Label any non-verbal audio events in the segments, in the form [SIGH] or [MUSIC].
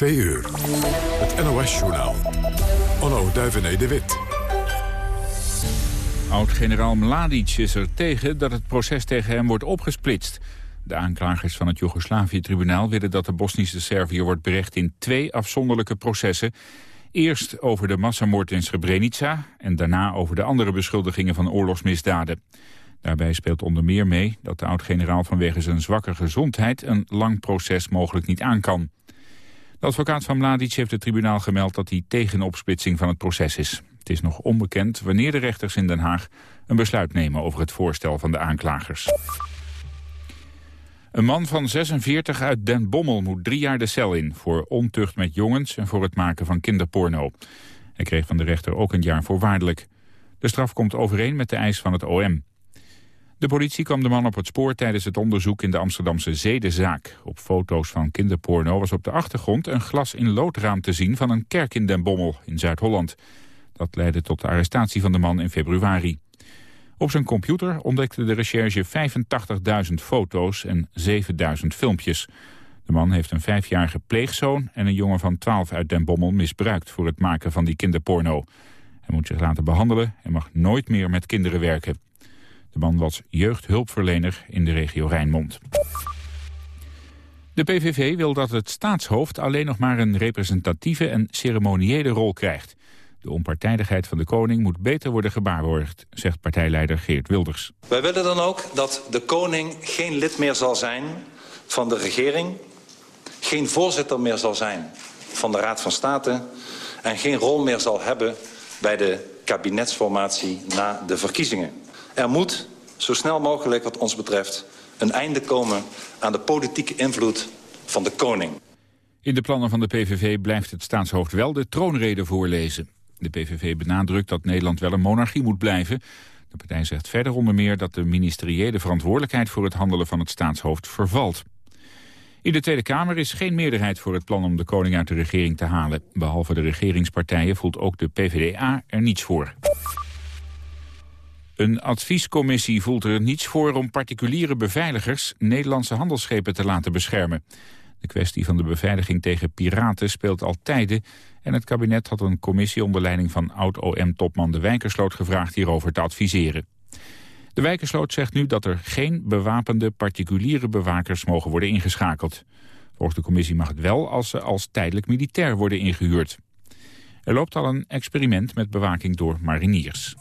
Twee uur. Het NOS-journaal. Onno Duivené de Wit. Oud-generaal Mladic is er tegen dat het proces tegen hem wordt opgesplitst. De aanklagers van het Joegoslavië-tribunaal willen dat de Bosnische Serviër wordt berecht in twee afzonderlijke processen. Eerst over de massamoord in Srebrenica en daarna over de andere beschuldigingen van oorlogsmisdaden. Daarbij speelt onder meer mee dat de oud-generaal vanwege zijn zwakke gezondheid een lang proces mogelijk niet aan kan. De advocaat van Mladic heeft het tribunaal gemeld dat hij tegen opsplitsing van het proces is. Het is nog onbekend wanneer de rechters in Den Haag een besluit nemen over het voorstel van de aanklagers. Een man van 46 uit Den Bommel moet drie jaar de cel in... voor ontucht met jongens en voor het maken van kinderporno. Hij kreeg van de rechter ook een jaar voorwaardelijk. De straf komt overeen met de eis van het OM. De politie kwam de man op het spoor tijdens het onderzoek in de Amsterdamse zedenzaak. Op foto's van kinderporno was op de achtergrond een glas in loodraam te zien van een kerk in Den Bommel in Zuid-Holland. Dat leidde tot de arrestatie van de man in februari. Op zijn computer ontdekte de recherche 85.000 foto's en 7.000 filmpjes. De man heeft een vijfjarige pleegzoon en een jongen van 12 uit Den Bommel misbruikt voor het maken van die kinderporno. Hij moet zich laten behandelen en mag nooit meer met kinderen werken. De man was jeugdhulpverlener in de regio Rijnmond. De PVV wil dat het staatshoofd alleen nog maar een representatieve en ceremoniële rol krijgt. De onpartijdigheid van de koning moet beter worden gewaarborgd, zegt partijleider Geert Wilders. Wij willen dan ook dat de koning geen lid meer zal zijn van de regering... geen voorzitter meer zal zijn van de Raad van State... en geen rol meer zal hebben bij de kabinetsformatie na de verkiezingen. Er moet, zo snel mogelijk wat ons betreft, een einde komen aan de politieke invloed van de koning. In de plannen van de PVV blijft het staatshoofd wel de troonrede voorlezen. De PVV benadrukt dat Nederland wel een monarchie moet blijven. De partij zegt verder onder meer dat de ministeriële verantwoordelijkheid voor het handelen van het staatshoofd vervalt. In de Tweede Kamer is geen meerderheid voor het plan om de koning uit de regering te halen. Behalve de regeringspartijen voelt ook de PvdA er niets voor. Een adviescommissie voelt er niets voor om particuliere beveiligers Nederlandse handelsschepen te laten beschermen. De kwestie van de beveiliging tegen piraten speelt al tijden en het kabinet had een commissie onder leiding van oud-OM-topman De Wijkersloot gevraagd hierover te adviseren. De Wijkersloot zegt nu dat er geen bewapende particuliere bewakers mogen worden ingeschakeld. Volgens de commissie mag het wel als ze als tijdelijk militair worden ingehuurd. Er loopt al een experiment met bewaking door mariniers.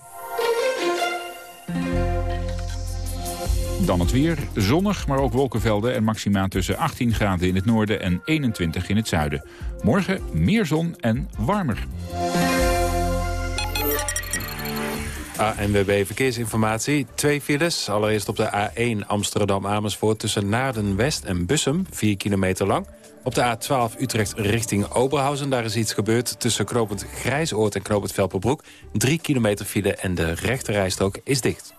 Dan het weer. Zonnig, maar ook wolkenvelden en maxima tussen 18 graden in het noorden en 21 in het zuiden. Morgen meer zon en warmer. ANWB Verkeersinformatie. Twee files. Allereerst op de A1 Amsterdam-Amersfoort tussen Naarden-West en Bussum. 4 kilometer lang. Op de A12 Utrecht richting Oberhausen. Daar is iets gebeurd tussen Knopend Grijsoord en Knopend Velperbroek. 3 kilometer file en de rechterrijstrook is dicht.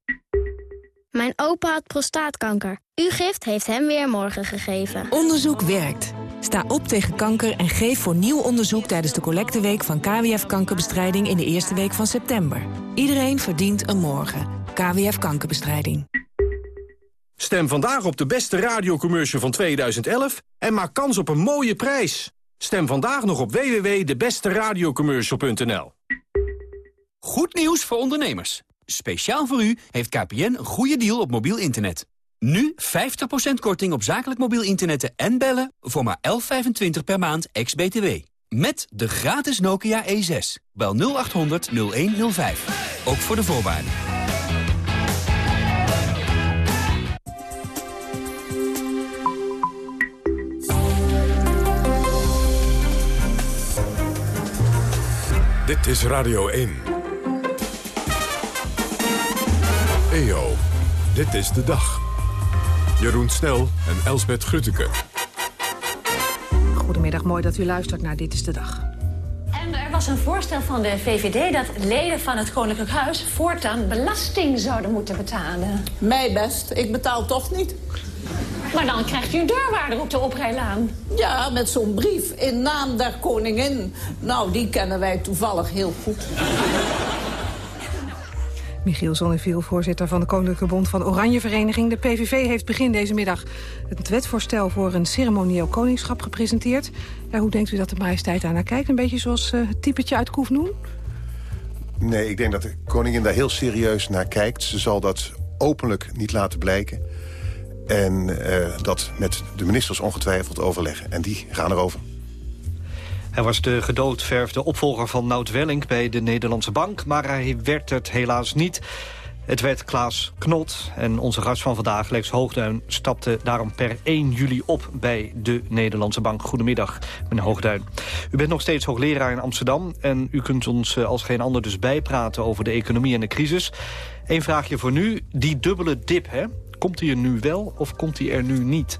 Mijn opa had prostaatkanker. Uw gift heeft hem weer morgen gegeven. Onderzoek werkt. Sta op tegen kanker en geef voor nieuw onderzoek tijdens de collecteweek van KWF Kankerbestrijding in de eerste week van september. Iedereen verdient een morgen. KWF Kankerbestrijding. Stem vandaag op de beste radiocommercial van 2011 en maak kans op een mooie prijs. Stem vandaag nog op www.debesteradiocommercial.nl Goed nieuws voor ondernemers. Speciaal voor u heeft KPN een goede deal op mobiel internet. Nu 50% korting op zakelijk mobiel internetten en bellen voor maar 11,25 per maand ex-BTW. Met de gratis Nokia E6. Bel 0800 0105. Ook voor de voorwaarden. Dit is Radio 1. EO, dit is de dag. Jeroen Snel en Elsbet Grutteke. Goedemiddag, mooi dat u luistert naar Dit is de Dag. En er was een voorstel van de VVD dat leden van het Koninklijk Huis... voortaan belasting zouden moeten betalen. Mij best, ik betaal toch niet. Maar dan krijgt u een deurwaarder op de oprijlaan. Ja, met zo'n brief in naam der koningin. Nou, die kennen wij toevallig heel goed. Michiel Zonneviel, voorzitter van de Koninklijke Bond van Oranje Vereniging. De PVV heeft begin deze middag het wetvoorstel voor een ceremonieel koningschap gepresenteerd. Ja, hoe denkt u dat de majesteit daar naar kijkt? Een beetje zoals uh, het typetje uit Koefnoen? Nee, ik denk dat de koningin daar heel serieus naar kijkt. Ze zal dat openlijk niet laten blijken. En uh, dat met de ministers ongetwijfeld overleggen. En die gaan erover. Hij was de gedoodverfde opvolger van Nout Welling bij de Nederlandse Bank... maar hij werd het helaas niet. Het werd Klaas Knot en onze gast van vandaag, Lex Hoogduin... stapte daarom per 1 juli op bij de Nederlandse Bank. Goedemiddag, meneer Hoogduin. U bent nog steeds hoogleraar in Amsterdam... en u kunt ons eh, als geen ander dus bijpraten over de economie en de crisis. Eén vraagje voor nu, die dubbele dip, hè? komt die er nu wel of komt die er nu niet?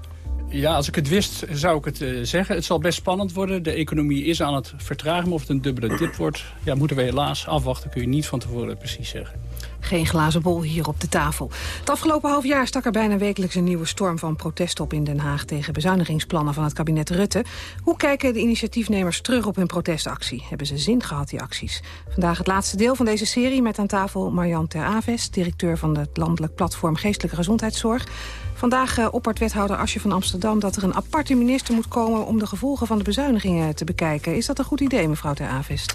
Ja, als ik het wist, zou ik het uh, zeggen. Het zal best spannend worden. De economie is aan het vertragen. Of het een dubbele dip wordt, ja, moeten we helaas afwachten. Kun je niet van tevoren precies zeggen. Geen glazen bol hier op de tafel. Het afgelopen half jaar stak er bijna wekelijks een nieuwe storm van protest op in Den Haag tegen bezuinigingsplannen van het kabinet Rutte. Hoe kijken de initiatiefnemers terug op hun protestactie? Hebben ze zin gehad, die acties? Vandaag het laatste deel van deze serie met aan tafel Marjan Ter Aves, directeur van het landelijk platform Geestelijke Gezondheidszorg. Vandaag uh, oppert wethouder Asje van Amsterdam dat er een aparte minister moet komen om de gevolgen van de bezuinigingen te bekijken. Is dat een goed idee, mevrouw Ter Avest?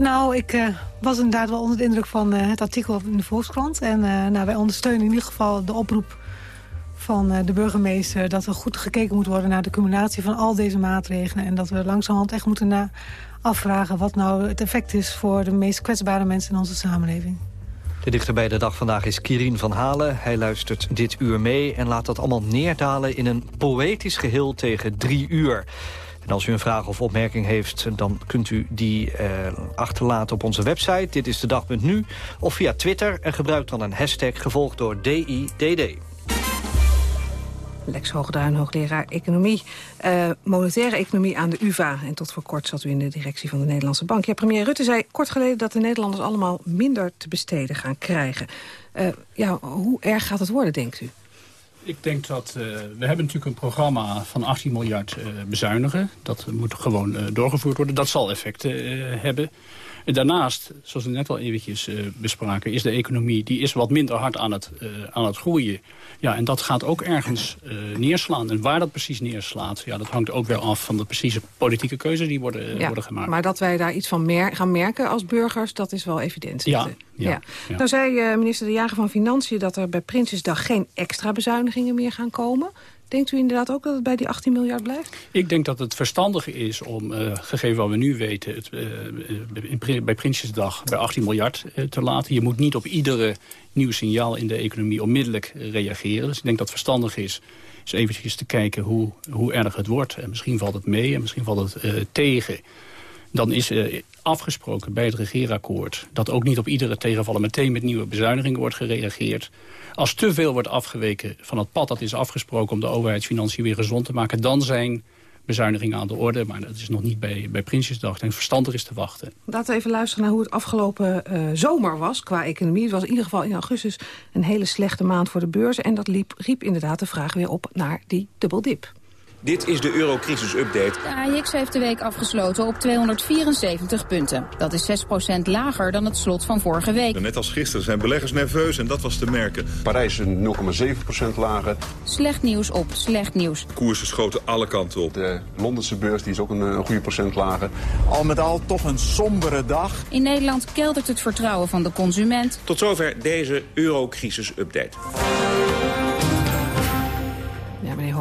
Nou, ik uh, was inderdaad wel onder de indruk van uh, het artikel in de Volkskrant. En uh, nou, wij ondersteunen in ieder geval de oproep van de burgemeester... dat er goed gekeken moet worden naar de cumulatie van al deze maatregelen. En dat we langzamerhand echt moeten afvragen... wat nou het effect is voor de meest kwetsbare mensen in onze samenleving. De dichter bij de dag vandaag is Kirin van Halen. Hij luistert dit uur mee en laat dat allemaal neerdalen... in een poëtisch geheel tegen drie uur. En als u een vraag of opmerking heeft, dan kunt u die eh, achterlaten op onze website. Dit is de dag.nu of via Twitter en gebruik dan een hashtag gevolgd door DIDD. Lex Hoogduin, hoogleraar economie, uh, monetaire economie aan de UvA. En tot voor kort zat u in de directie van de Nederlandse Bank. Ja, premier Rutte zei kort geleden dat de Nederlanders allemaal minder te besteden gaan krijgen. Uh, ja, hoe erg gaat het worden, denkt u? Ik denk dat uh, we hebben natuurlijk een programma van 18 miljard uh, bezuinigen. Dat moet gewoon uh, doorgevoerd worden. Dat zal effecten hebben. En daarnaast, zoals we net al eventjes bespraken, is de economie die is wat minder hard aan het, aan het groeien. Ja, en dat gaat ook ergens neerslaan. En waar dat precies neerslaat, ja, dat hangt ook weer af van de precieze politieke keuzes die worden, ja, worden gemaakt. Maar dat wij daar iets van mer gaan merken als burgers, dat is wel evident. Ja, ja, ja. Nou zei minister De Jager van Financiën dat er bij Prinsjesdag geen extra bezuinigingen meer gaan komen. Denkt u inderdaad ook dat het bij die 18 miljard blijft? Ik denk dat het verstandig is om, uh, gegeven wat we nu weten... Het, uh, bij Prinsjesdag bij 18 miljard uh, te laten. Je moet niet op iedere nieuw signaal in de economie onmiddellijk reageren. Dus ik denk dat het verstandig is is eventjes te kijken hoe, hoe erg het wordt. En misschien valt het mee en misschien valt het tegen. Dan is afgesproken bij het regeerakkoord... dat ook niet op iedere tegenvallen meteen met nieuwe bezuinigingen wordt gereageerd. Als te veel wordt afgeweken van het pad dat is afgesproken... om de overheidsfinanciën weer gezond te maken... dan zijn bezuinigingen aan de orde. Maar dat is nog niet bij, bij Prinsjesdag. En verstandig is te wachten. Laten we even luisteren naar hoe het afgelopen uh, zomer was qua economie. Het was in ieder geval in augustus een hele slechte maand voor de beurzen. En dat liep, riep inderdaad de vraag weer op naar die dubbeldip. Dit is de eurocrisis-update. De AIX heeft de week afgesloten op 274 punten. Dat is 6% lager dan het slot van vorige week. Net als gisteren zijn beleggers nerveus en dat was te merken. Parijs 0,7% lager. Slecht nieuws op slecht nieuws. Koersen schoten alle kanten op. De Londense beurs die is ook een, een goede procent lager. Al met al toch een sombere dag. In Nederland keldert het vertrouwen van de consument. Tot zover deze eurocrisis-update.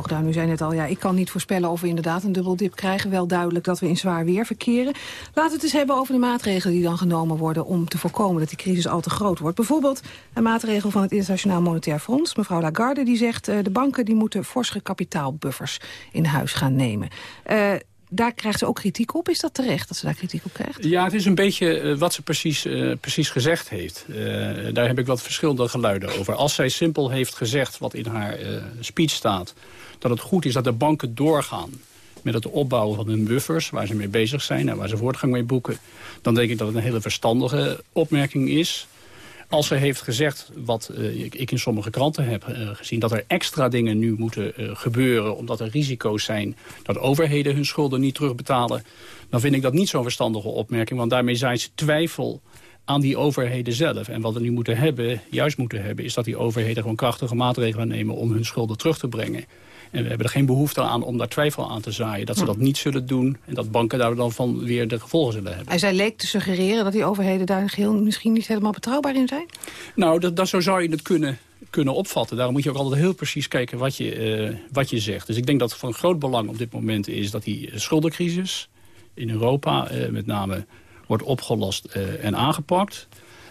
Meneer Hoogduin, u zei net al, ja, ik kan niet voorspellen of we inderdaad een dubbeldip krijgen. Wel duidelijk dat we in zwaar weer verkeren. Laten we het eens hebben over de maatregelen die dan genomen worden... om te voorkomen dat die crisis al te groot wordt. Bijvoorbeeld een maatregel van het Internationaal Monetair Fonds. Mevrouw Lagarde die zegt, uh, de banken die moeten forse kapitaalbuffers in huis gaan nemen. Uh, daar krijgt ze ook kritiek op. Is dat terecht dat ze daar kritiek op krijgt? Ja, het is een beetje uh, wat ze precies, precies gezegd heeft. Daar heb ik wat verschillende geluiden over. Als zij simpel heeft gezegd wat in haar speech staat... dat het goed is dat de banken doorgaan met het opbouwen van hun buffers... waar ze mee bezig zijn en waar ze voortgang mee boeken... dan denk ik dat het een hele verstandige opmerking is... Als ze heeft gezegd, wat uh, ik in sommige kranten heb uh, gezien... dat er extra dingen nu moeten uh, gebeuren omdat er risico's zijn... dat overheden hun schulden niet terugbetalen... dan vind ik dat niet zo'n verstandige opmerking. Want daarmee zijn ze twijfel aan die overheden zelf. En wat we nu moeten hebben, juist moeten hebben... is dat die overheden gewoon krachtige maatregelen nemen om hun schulden terug te brengen. En we hebben er geen behoefte aan om daar twijfel aan te zaaien. Dat ze dat niet zullen doen en dat banken daar dan van weer de gevolgen zullen hebben. En zij leek te suggereren dat die overheden daar geheel misschien niet helemaal betrouwbaar in zijn? Nou, dat, dat zo zou je het kunnen, kunnen opvatten. Daarom moet je ook altijd heel precies kijken wat je, uh, wat je zegt. Dus ik denk dat het van groot belang op dit moment is dat die schuldencrisis in Europa uh, met name wordt opgelost uh, en aangepakt.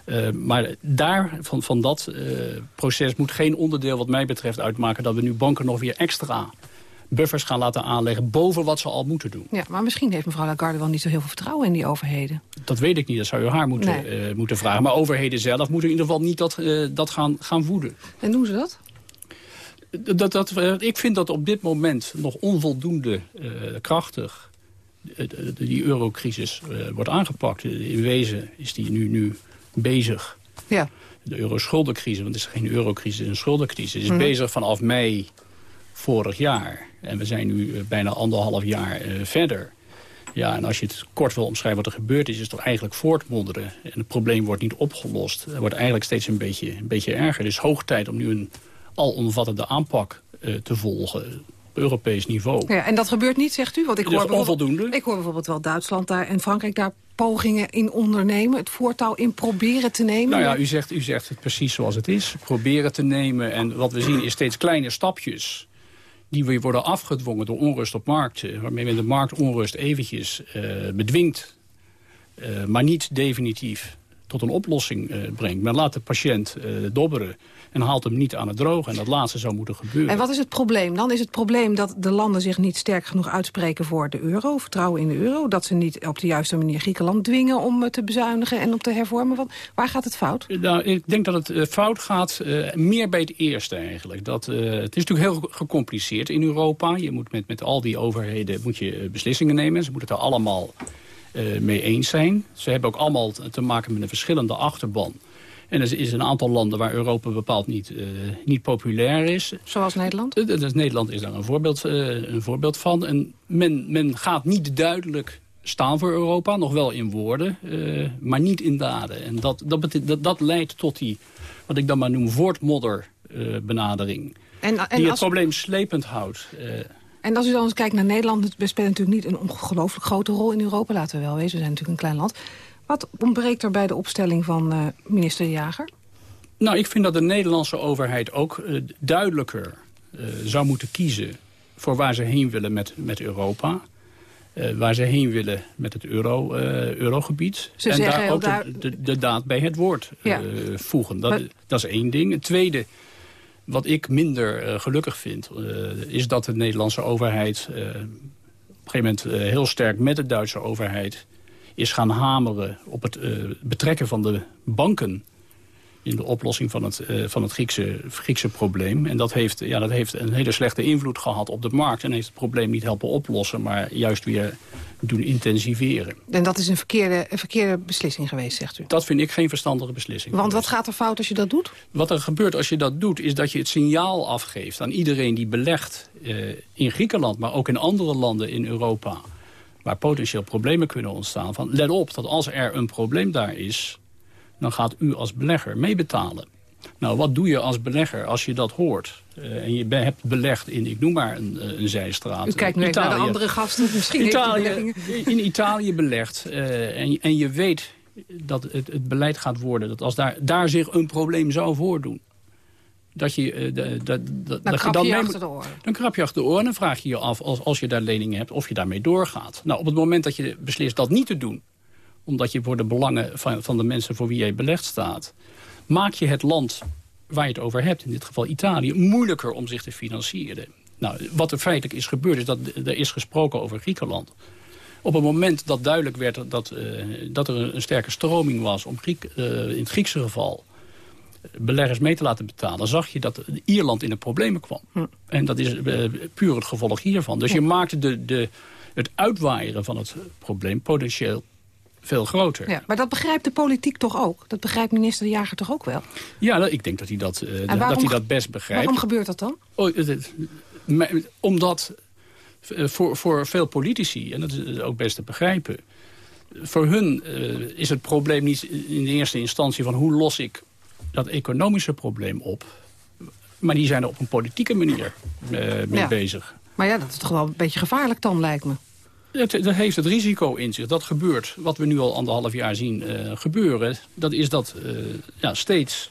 Uh, maar daar, van, van dat uh, proces moet geen onderdeel wat mij betreft uitmaken... dat we nu banken nog weer extra buffers gaan laten aanleggen... boven wat ze al moeten doen. Ja, maar misschien heeft mevrouw Lagarde wel niet zo heel veel vertrouwen in die overheden. Dat weet ik niet, dat zou je haar moeten, nee. uh, moeten vragen. Maar overheden zelf moeten in ieder geval niet dat, dat gaan, gaan voeden. En doen ze dat? Dat, dat, ik vind dat op dit moment nog onvoldoende krachtig die eurocrisis wordt aangepakt. In wezen is die nu, nu bezig. Ja. De euroschuldencrisis, want het is geen eurocrisis, het is een schuldencrisis... is mm. bezig vanaf mei vorig jaar. En we zijn nu uh, bijna anderhalf jaar uh, verder. Ja, en als je het kort wil omschrijven wat er gebeurd is... is het toch eigenlijk voortmodderen. En het probleem wordt niet opgelost. Het wordt eigenlijk steeds een beetje, een beetje erger. Het is hoog tijd om nu een alomvattende aanpak uh, te volgen Europees niveau. Ja, en dat gebeurt niet, zegt u? Want ik hoor, onvoldoende. ik hoor bijvoorbeeld wel Duitsland daar en Frankrijk daar pogingen in ondernemen? Het voortouw in proberen te nemen? Nou ja, u zegt, u zegt het precies zoals het is. Proberen te nemen. En wat we zien is steeds kleine stapjes die weer worden afgedwongen door onrust op markten. Waarmee men de marktonrust eventjes uh, bedwingt. Uh, maar niet definitief tot een oplossing uh, brengt. Men laat de patiënt dobberen en haalt hem niet aan het droog. En dat laatste zou moeten gebeuren. En wat is het probleem? Dan is het probleem dat de landen zich niet sterk genoeg uitspreken voor de euro. Vertrouwen in de euro. Dat ze niet op de juiste manier Griekenland dwingen om te bezuinigen en om te hervormen. Want waar gaat het fout? Nou, ik denk dat het uh, fout gaat uh, meer bij het eerste eigenlijk. Dat, uh, het is natuurlijk heel gecompliceerd in Europa. Je moet met, met al die overheden moet je, beslissingen nemen. Ze moeten het er allemaal mee eens zijn. Ze hebben ook allemaal te maken met een verschillende achterban. En er is een aantal landen waar Europa bepaald niet, uh, niet populair is. Zoals Nederland? Uh, dus Nederland is daar een voorbeeld, uh, een voorbeeld van. En men, men gaat niet duidelijk staan voor Europa, nog wel in woorden, maar niet in daden. En dat, dat, dat, dat leidt tot die, wat ik dan maar noem, voortmodder-benadering. En, en die het als... probleem slepend houdt. En als u dan eens kijkt naar Nederland, het speelt natuurlijk niet een ongelooflijk grote rol in Europa, laten we wel wezen. We zijn natuurlijk een klein land. Wat ontbreekt er bij de opstelling van uh, minister Jager? Nou, ik vind dat de Nederlandse overheid ook uh, duidelijker uh, zou moeten kiezen... voor waar ze heen willen met, met Europa. waar ze heen willen met het euro, eurogebied. Ze en daar ook de, de, de, daad bij het woord ja. voegen. Dat, maar... dat is één ding. Het tweede, wat ik minder gelukkig vind... is dat de Nederlandse overheid... op een gegeven moment heel sterk met de Duitse overheid is gaan hameren op het betrekken van de banken in de oplossing van het, uh, van het Griekse, Griekse probleem. En dat heeft, ja, dat heeft een hele slechte invloed gehad op de markt... en heeft het probleem niet helpen oplossen, maar juist weer doen intensiveren. En dat is een verkeerde, een verkeerde beslissing geweest, zegt u? Dat vind ik geen verstandige beslissing. Want wat gaat er fout als je dat doet? Wat er gebeurt als je dat doet, is dat je het signaal afgeeft... aan iedereen die belegt uh, in Griekenland, maar ook in andere landen in Europa waar potentieel problemen kunnen ontstaan. Van, let op dat als er een probleem daar is, dan gaat u als belegger meebetalen. Nou, wat doe je als belegger als je dat hoort? Uh, en je hebt belegd in, ik noem maar een, eh, een zijstraat. U kijkt nu naar de andere gasten, misschien Italië, In Italië belegd uh, en, en je weet dat het, het beleid gaat worden... dat als daar, daar zich een probleem zou voordoen dat je, uh, dat, dat, dan dat je dan je achter de oren. Dan krap je achter de oren en vraag je je af, als, als je daar leningen hebt, of je daarmee doorgaat. Nou, op het moment dat je beslist dat niet te doen, omdat je voor de belangen van, van de mensen voor wie je belegd staat, maak je het land waar je het over hebt, in dit geval Italië, moeilijker om zich te financieren. Nou, wat er feitelijk is gebeurd is dat er is gesproken over Griekenland. Op het moment dat duidelijk werd dat, uh, dat er een, sterke stroming was... om Griek, uh, in het Griekse geval beleggers mee te laten betalen... zag je dat Ierland in de problemen kwam. Hm. En dat is uh, puur het gevolg hiervan. Dus je maakte de, de, het uitwaaieren van het probleem potentieel veel groter. Ja, maar dat begrijpt de politiek toch ook? Dat begrijpt minister De Jager toch ook wel? Ja, ik denk dat hij dat, uh, dat, hij dat best begrijpt. Waarom gebeurt dat dan? Oh, omdat voor, voor veel politici, en dat is ook best te begrijpen... voor hun uh, is het probleem niet in de eerste instantie van... hoe los ik dat economische probleem op... maar die zijn er op een politieke manier uh, mee ja. bezig. Maar ja, dat is toch wel een beetje gevaarlijk dan, lijkt me. Het, dat heeft het risico in zich. Dat gebeurt, wat we nu al anderhalf jaar zien uh, gebeuren... dat is dat uh, ja, steeds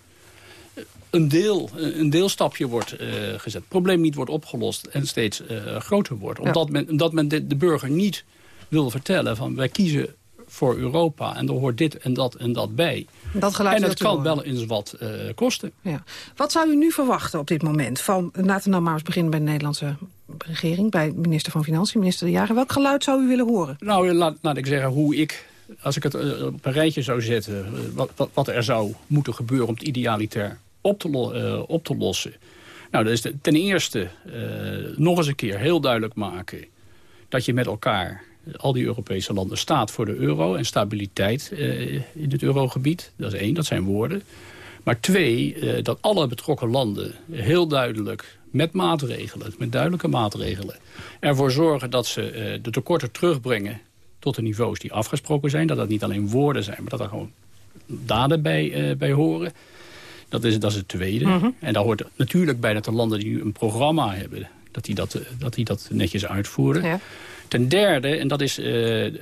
een, deel, een deelstapje wordt uh, gezet. Het probleem niet wordt opgelost en steeds groter wordt. Omdat, ja. men, omdat men de, de, burger niet wil vertellen van... wij kiezen voor Europa en er hoort dit en dat en dat bij. Dat geluid en dat kan wel eens wat kosten. Ja. Wat zou u nu verwachten op dit moment? Van, laten we nou maar eens beginnen bij de Nederlandse regering, bij minister van Financiën, minister De Jager. Welk geluid zou u willen horen? Nou, laat, laat ik zeggen hoe ik, als ik het uh, op een rijtje zou zetten... Wat, wat, wat, er zou moeten gebeuren om het idealitair op te, uh, op te lossen. Nou, dat is ten eerste nog eens een keer heel duidelijk maken... dat je met elkaar, al die Europese landen, staat voor de euro... en stabiliteit in het eurogebied. Dat is één, dat zijn woorden. Maar twee, dat alle betrokken landen heel duidelijk met maatregelen, met duidelijke maatregelen... ervoor zorgen dat ze uh, de tekorten terugbrengen tot de niveaus die afgesproken zijn. Dat dat niet alleen woorden zijn, maar dat er gewoon daden bij, bij horen. Dat is, dat is het tweede. Mm -hmm. En daar hoort natuurlijk bij dat de landen die nu een programma hebben... dat die dat, dat, die dat netjes uitvoeren. Ja. Ten derde, en dat is, uh,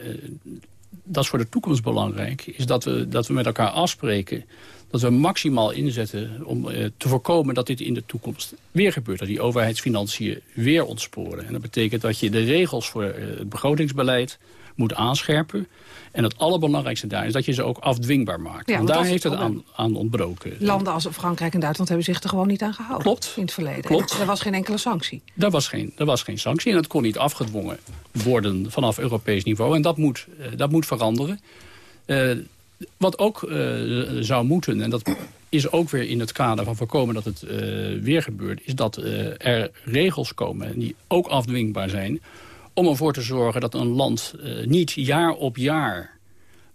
dat is voor de toekomst belangrijk... is dat we, dat we met elkaar afspreken dat we maximaal inzetten om uh, te voorkomen dat dit in de toekomst weer gebeurt. Dat die overheidsfinanciën weer ontsporen. En dat betekent dat je de regels voor uh, het begrotingsbeleid moet aanscherpen. En het allerbelangrijkste daar is dat je ze ook afdwingbaar maakt. Ja, en daar heeft het aan, aan, ontbroken. Landen als Frankrijk en Duitsland hebben zich er gewoon niet aan gehouden. Klopt. In het verleden. Klopt. Er was geen enkele sanctie. Er was geen, er was geen sanctie en het kon niet afgedwongen worden vanaf Europees niveau. En dat moet, uh, dat moet veranderen. Wat ook uh, zou moeten, en dat is ook weer in het kader van voorkomen dat het uh, weer gebeurt... is dat er regels komen die ook afdwingbaar zijn... om ervoor te zorgen dat een land niet jaar op jaar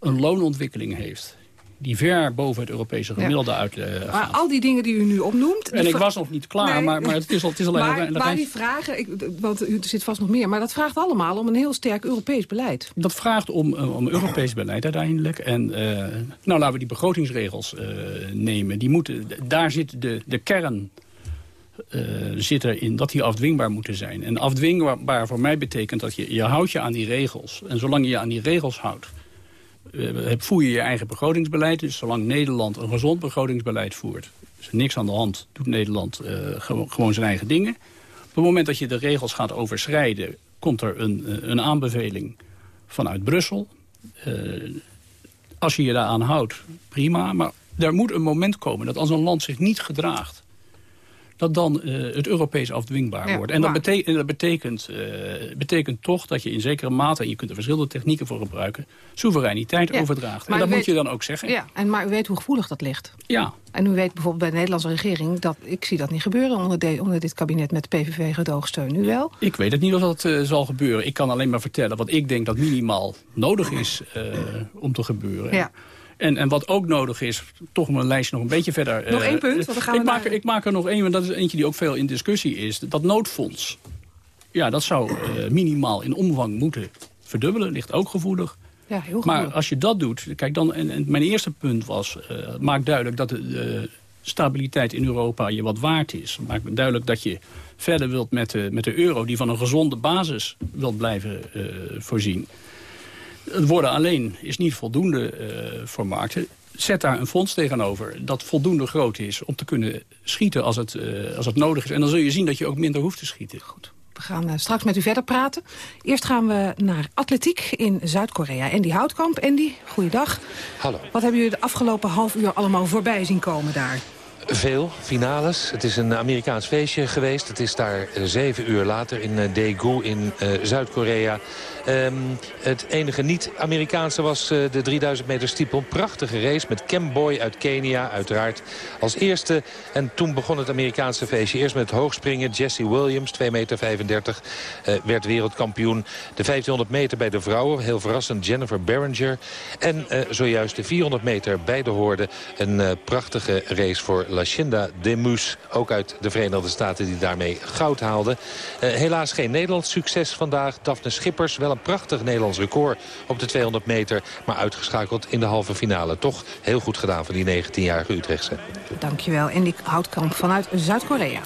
een loonontwikkeling heeft die ver boven het Europese gemiddelde ja. uit uh, gaat. Maar al die dingen die u nu opnoemt... En ik was nog niet klaar, nee. maar, maar het is, al, het is alleen... Maar, maar die vragen, ik, want u zit vast nog meer... maar dat vraagt allemaal om een heel sterk Europees beleid. Dat vraagt om, om Europees beleid uiteindelijk. En uh, nou, laten we die begrotingsregels uh, nemen. Die moeten, daar zit de, de kern... Uh, zit erin dat die afdwingbaar moeten zijn. En afdwingbaar voor mij betekent dat je, je houdt je aan die regels. En zolang je je aan die regels houdt... Uh, voer je je eigen begrotingsbeleid. Dus zolang Nederland een gezond begrotingsbeleid voert... is er niks aan de hand, doet Nederland uh, gewoon, zijn eigen dingen. Op het moment dat je de regels gaat overschrijden... komt er een, een aanbeveling vanuit Brussel. Als je je daaraan houdt, prima. Maar er moet een moment komen dat als een land zich niet gedraagt dat dan uh, het Europees afdwingbaar ja, wordt. En dat, betekent, dat betekent, uh, betekent toch dat je in zekere mate... en je kunt er verschillende technieken voor gebruiken... soevereiniteit ja, overdraagt. En dat weet, moet je dan ook zeggen. Ja, en, maar u weet hoe gevoelig dat ligt. Ja. En u weet bijvoorbeeld bij de Nederlandse regering... dat ik zie dat niet gebeuren onder, de, onder dit kabinet met PVV gedoogsteun. U wel? Ik weet het niet of dat uh, zal gebeuren. Ik kan alleen maar vertellen wat ik denk dat minimaal nodig is om te gebeuren. Ja. En, en wat ook nodig is, toch een lijstje nog een beetje verder... Nog één punt, want dan gaan we ik, maak, ik maak er nog één, want dat is eentje die ook veel in discussie is. Dat noodfonds, ja, dat zou uh, minimaal in omvang moeten verdubbelen. Ligt ook gevoelig. Ja, heel maar als je dat doet, kijk dan, en, en mijn eerste punt was, uh, maak duidelijk dat de, de stabiliteit in Europa je wat waard is. Maak duidelijk dat je verder wilt met de, met de euro, die van een gezonde basis wilt blijven voorzien. Het worden alleen is niet voldoende uh, voor markten. Zet daar een fonds tegenover dat voldoende groot is om te kunnen schieten als het, uh, als het nodig is. En dan zul je zien dat je ook minder hoeft te schieten. Goed. We gaan uh, straks met u verder praten. Eerst gaan we naar atletiek in Zuid-Korea. Andy Houtkamp. Andy, goeiedag. Hallo. Wat hebben jullie de afgelopen half uur allemaal voorbij zien komen daar? veel finales. Het is een Amerikaans feestje geweest. Het is daar eh, zeven uur later in uh, Daegu in uh, Zuid-Korea. Um, het enige niet-Amerikaanse was uh, de 3000 meter stiepel. Prachtige race met Boy uit Kenia uiteraard als eerste. En toen begon het Amerikaanse feestje. Eerst met hoogspringen. Jesse Williams, 2,35 meter, 35, werd wereldkampioen. De 1500 meter bij de vrouwen. Heel verrassend Jennifer Barringer. En zojuist de 400 meter bij de hoorde. Een prachtige race voor Lachinda Demus. Ook uit de Verenigde Staten die daarmee goud haalde. Helaas geen Nederlands succes vandaag. Daphne Schippers, wel een prachtig Nederlands record op de 200 meter. Maar uitgeschakeld in de halve finale. Toch heel goed gedaan van die 19-jarige Utrechtse. Dankjewel. En die Houtkamp vanuit Zuid-Korea.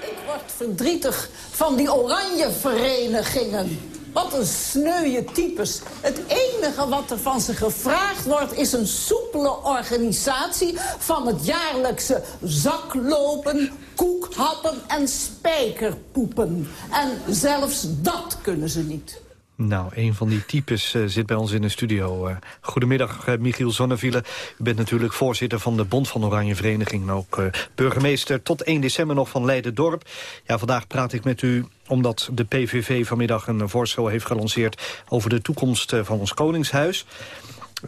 Ik word verdrietig van die oranje verenigingen. Wat een sneuwe types. Het enige wat er van ze gevraagd wordt... is een soepele organisatie van het jaarlijkse zaklopen... koekhappen en spijkerpoepen. En zelfs dat kunnen ze niet. Nou, een van die types uh, zit bij ons in de studio. Uh, goedemiddag, uh, Michiel Zonneville. U bent natuurlijk voorzitter van de Bond van Oranje Vereniging... en ook burgemeester tot 1 december nog van Leiden-Dorp. Ja, vandaag praat ik met u omdat de PVV vanmiddag een voorstel heeft gelanceerd... over de toekomst van ons Koningshuis.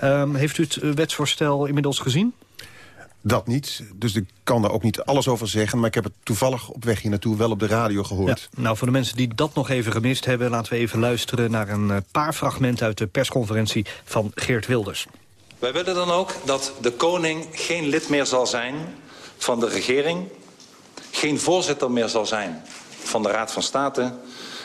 Um, heeft u het wetsvoorstel inmiddels gezien? Dat niet, dus ik kan daar ook niet alles over zeggen... maar ik heb het toevallig op weg hier naartoe wel op de radio gehoord. Ja, nou, voor de mensen die dat nog even gemist hebben... laten we even luisteren naar een eh, paar fragmenten... uit de persconferentie van Geert Wilders. Wij willen dan ook dat de koning geen lid meer zal zijn van de regering... geen voorzitter meer zal zijn van de Raad van State...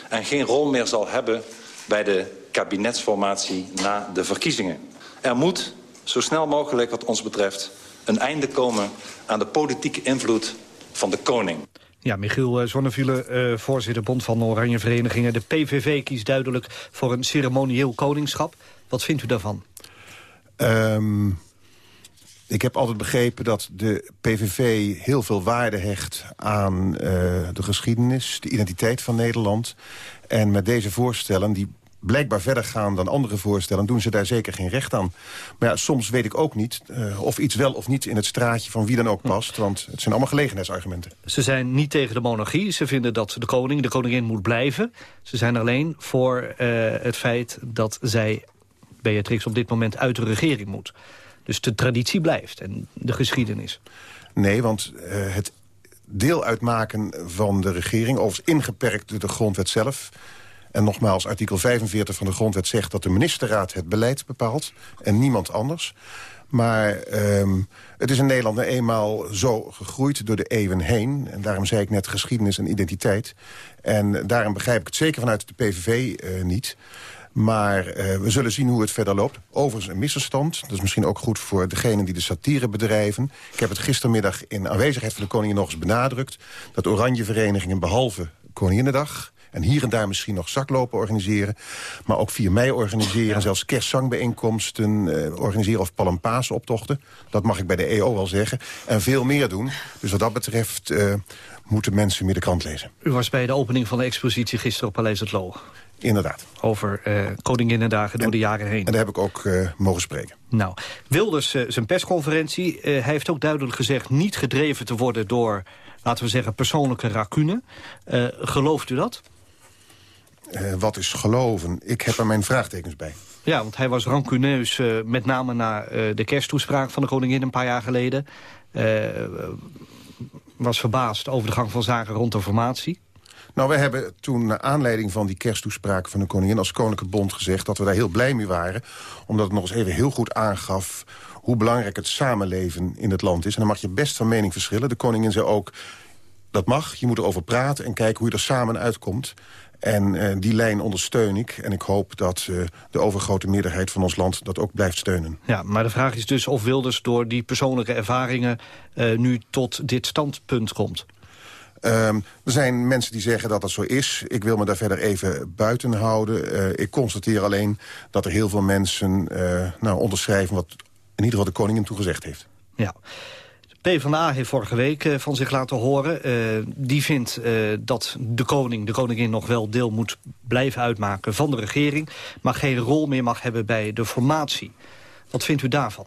en geen rol meer zal hebben bij de kabinetsformatie na de verkiezingen. Er moet zo snel mogelijk wat ons betreft een einde komen aan de politieke invloed van de koning. Ja, Michiel Zonneville, uh, voorzitter Bond van Oranje Verenigingen. De PVV kiest duidelijk voor een ceremonieel koningschap. Wat vindt u daarvan? Um, ik heb altijd begrepen dat de PVV heel veel waarde hecht aan uh, de geschiedenis, de identiteit van Nederland. En met deze voorstellen, die blijkbaar verder gaan dan andere voorstellen... doen ze daar zeker geen recht aan. Maar ja, soms weet ik ook niet uh, of iets wel of niet in het straatje van wie dan ook past. Want het zijn allemaal gelegenheidsargumenten. Ze zijn niet tegen de monarchie. Ze vinden dat de koning, de koningin moet blijven. Ze zijn alleen voor uh, het feit dat zij, Beatrix, op dit moment uit de regering moet. Dus de traditie blijft en de geschiedenis. Nee, want uh, het deel uitmaken van de regering... overigens ingeperkt door de grondwet zelf en nogmaals, artikel 45 van de grondwet zegt dat de ministerraad het beleid bepaalt en niemand anders. Maar um, het is in Nederland nou eenmaal zo gegroeid door de eeuwen heen. En daarom zei ik net geschiedenis en identiteit. En daarom begrijp ik het zeker vanuit de PVV uh, niet. Maar uh, we zullen zien hoe het verder loopt. Overigens een misverstand. Dat is misschien ook goed voor degenen die de satire bedrijven. Ik heb het gistermiddag in aanwezigheid van de koningin nog eens benadrukt... dat oranje verenigingen behalve Koninginnedag en hier en daar misschien nog zaklopen organiseren. Maar ook 4 mei organiseren. Zelfs kerstzangbijeenkomsten uh, organiseren of palmpaasoptochten. Dat mag ik bij de EO wel zeggen. En veel meer doen. Dus wat dat betreft uh, moeten mensen meer de krant lezen. U was bij de opening van de expositie gisteren op Paleis het Loo. Inderdaad. Over uh, Koninginnedagen door en, de jaren heen. En daar heb ik ook uh, mogen spreken. Nou, Wilders zijn persconferentie. hij heeft ook duidelijk gezegd niet gedreven te worden door, laten we zeggen, persoonlijke racune. gelooft u dat? Uh, wat is geloven? Ik heb er mijn vraagtekens bij. Ja, want hij was rancuneus, uh, met name na uh, de kersttoespraak van de koningin een paar jaar geleden. was verbaasd over de gang van zaken rond de formatie. Nou, we hebben toen naar aanleiding van die kersttoespraak van de koningin... als Koninklijke Bond gezegd dat we daar heel blij mee waren. Omdat het nog eens even heel goed aangaf hoe belangrijk het samenleven in het land is. En dan mag je best van mening verschillen. De koningin zei ook, dat mag, je moet erover praten en kijken hoe je er samen uitkomt. En uh, die lijn ondersteun ik. En ik hoop dat uh, de overgrote meerderheid van ons land dat ook blijft steunen. Ja, maar de vraag is dus of Wilders door die persoonlijke ervaringen... Uh, nu tot dit standpunt komt. Um, er zijn mensen die zeggen dat dat zo is. Ik wil me daar verder even buiten houden. Uh, ik constateer alleen dat er heel veel mensen uh, nou, onderschrijven... wat in ieder geval de koningin toegezegd heeft. Ja. PvdA heeft vorige week uh, van zich laten horen. Uh, die vindt uh, dat de koning, de koningin nog wel deel moet blijven uitmaken van de regering... maar geen rol meer mag hebben bij de formatie. Wat vindt u daarvan?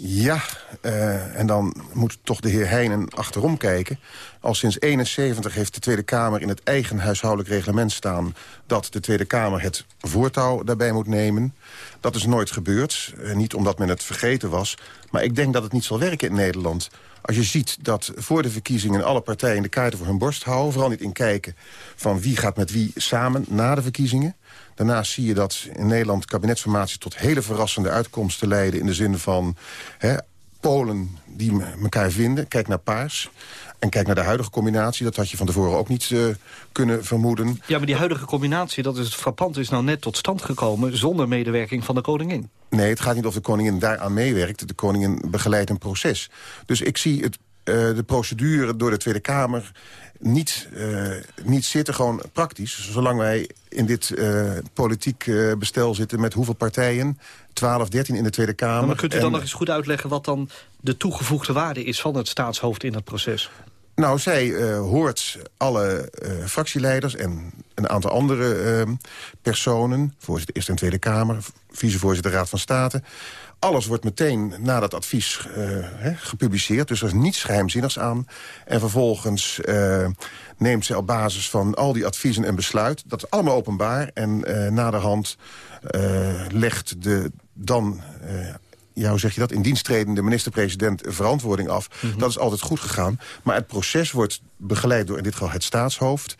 Ja, uh, en dan moet toch de heer Heijnen achterom kijken. Al sinds 71 heeft de Tweede Kamer in het eigen huishoudelijk reglement staan... dat de Tweede Kamer het voortouw daarbij moet nemen. Dat is nooit gebeurd. Uh, niet omdat men het vergeten was. Maar ik denk dat het niet zal werken in Nederland. Als je ziet dat voor de verkiezingen alle partijen de kaarten voor hun borst houden... vooral niet in kijken van wie gaat met wie samen na de verkiezingen... Daarnaast zie je dat in Nederland kabinetsformaties tot hele verrassende uitkomsten leiden... in de zin van hè, Polen die elkaar vinden. Kijk naar Paars. En kijk naar de huidige combinatie. Dat had je van tevoren ook niet uh, kunnen vermoeden. Ja, maar die huidige combinatie, dat is het frappant, is nou net tot stand gekomen... zonder medewerking van de koningin. Nee, het gaat niet of de koningin daaraan meewerkt. De koningin begeleidt een proces. Dus ik zie het, de procedure door de Tweede Kamer niet, uh, niet zitten, gewoon praktisch. Zolang wij in dit uh, politiek uh, bestel zitten met hoeveel partijen... 12, 13 in de Tweede Kamer. Maar kunt u dan en... nog eens goed uitleggen wat dan de toegevoegde waarde is... van het staatshoofd in dat proces? Nou, zij hoort alle fractieleiders en een aantal andere personen... voorzitter Eerste en Tweede Kamer, vicevoorzitter Raad van State... Alles wordt meteen na dat advies he, gepubliceerd. Dus er is niets geheimzinnigs aan. En vervolgens uh, neemt ze op basis van al die adviezen een besluit. Dat is allemaal openbaar. En uh, naderhand legt de dan ja, hoe zeg je dat, in diensttredende minister-president verantwoording af. Mm -hmm. Dat is altijd goed gegaan. Maar het proces wordt begeleid door in dit geval het staatshoofd.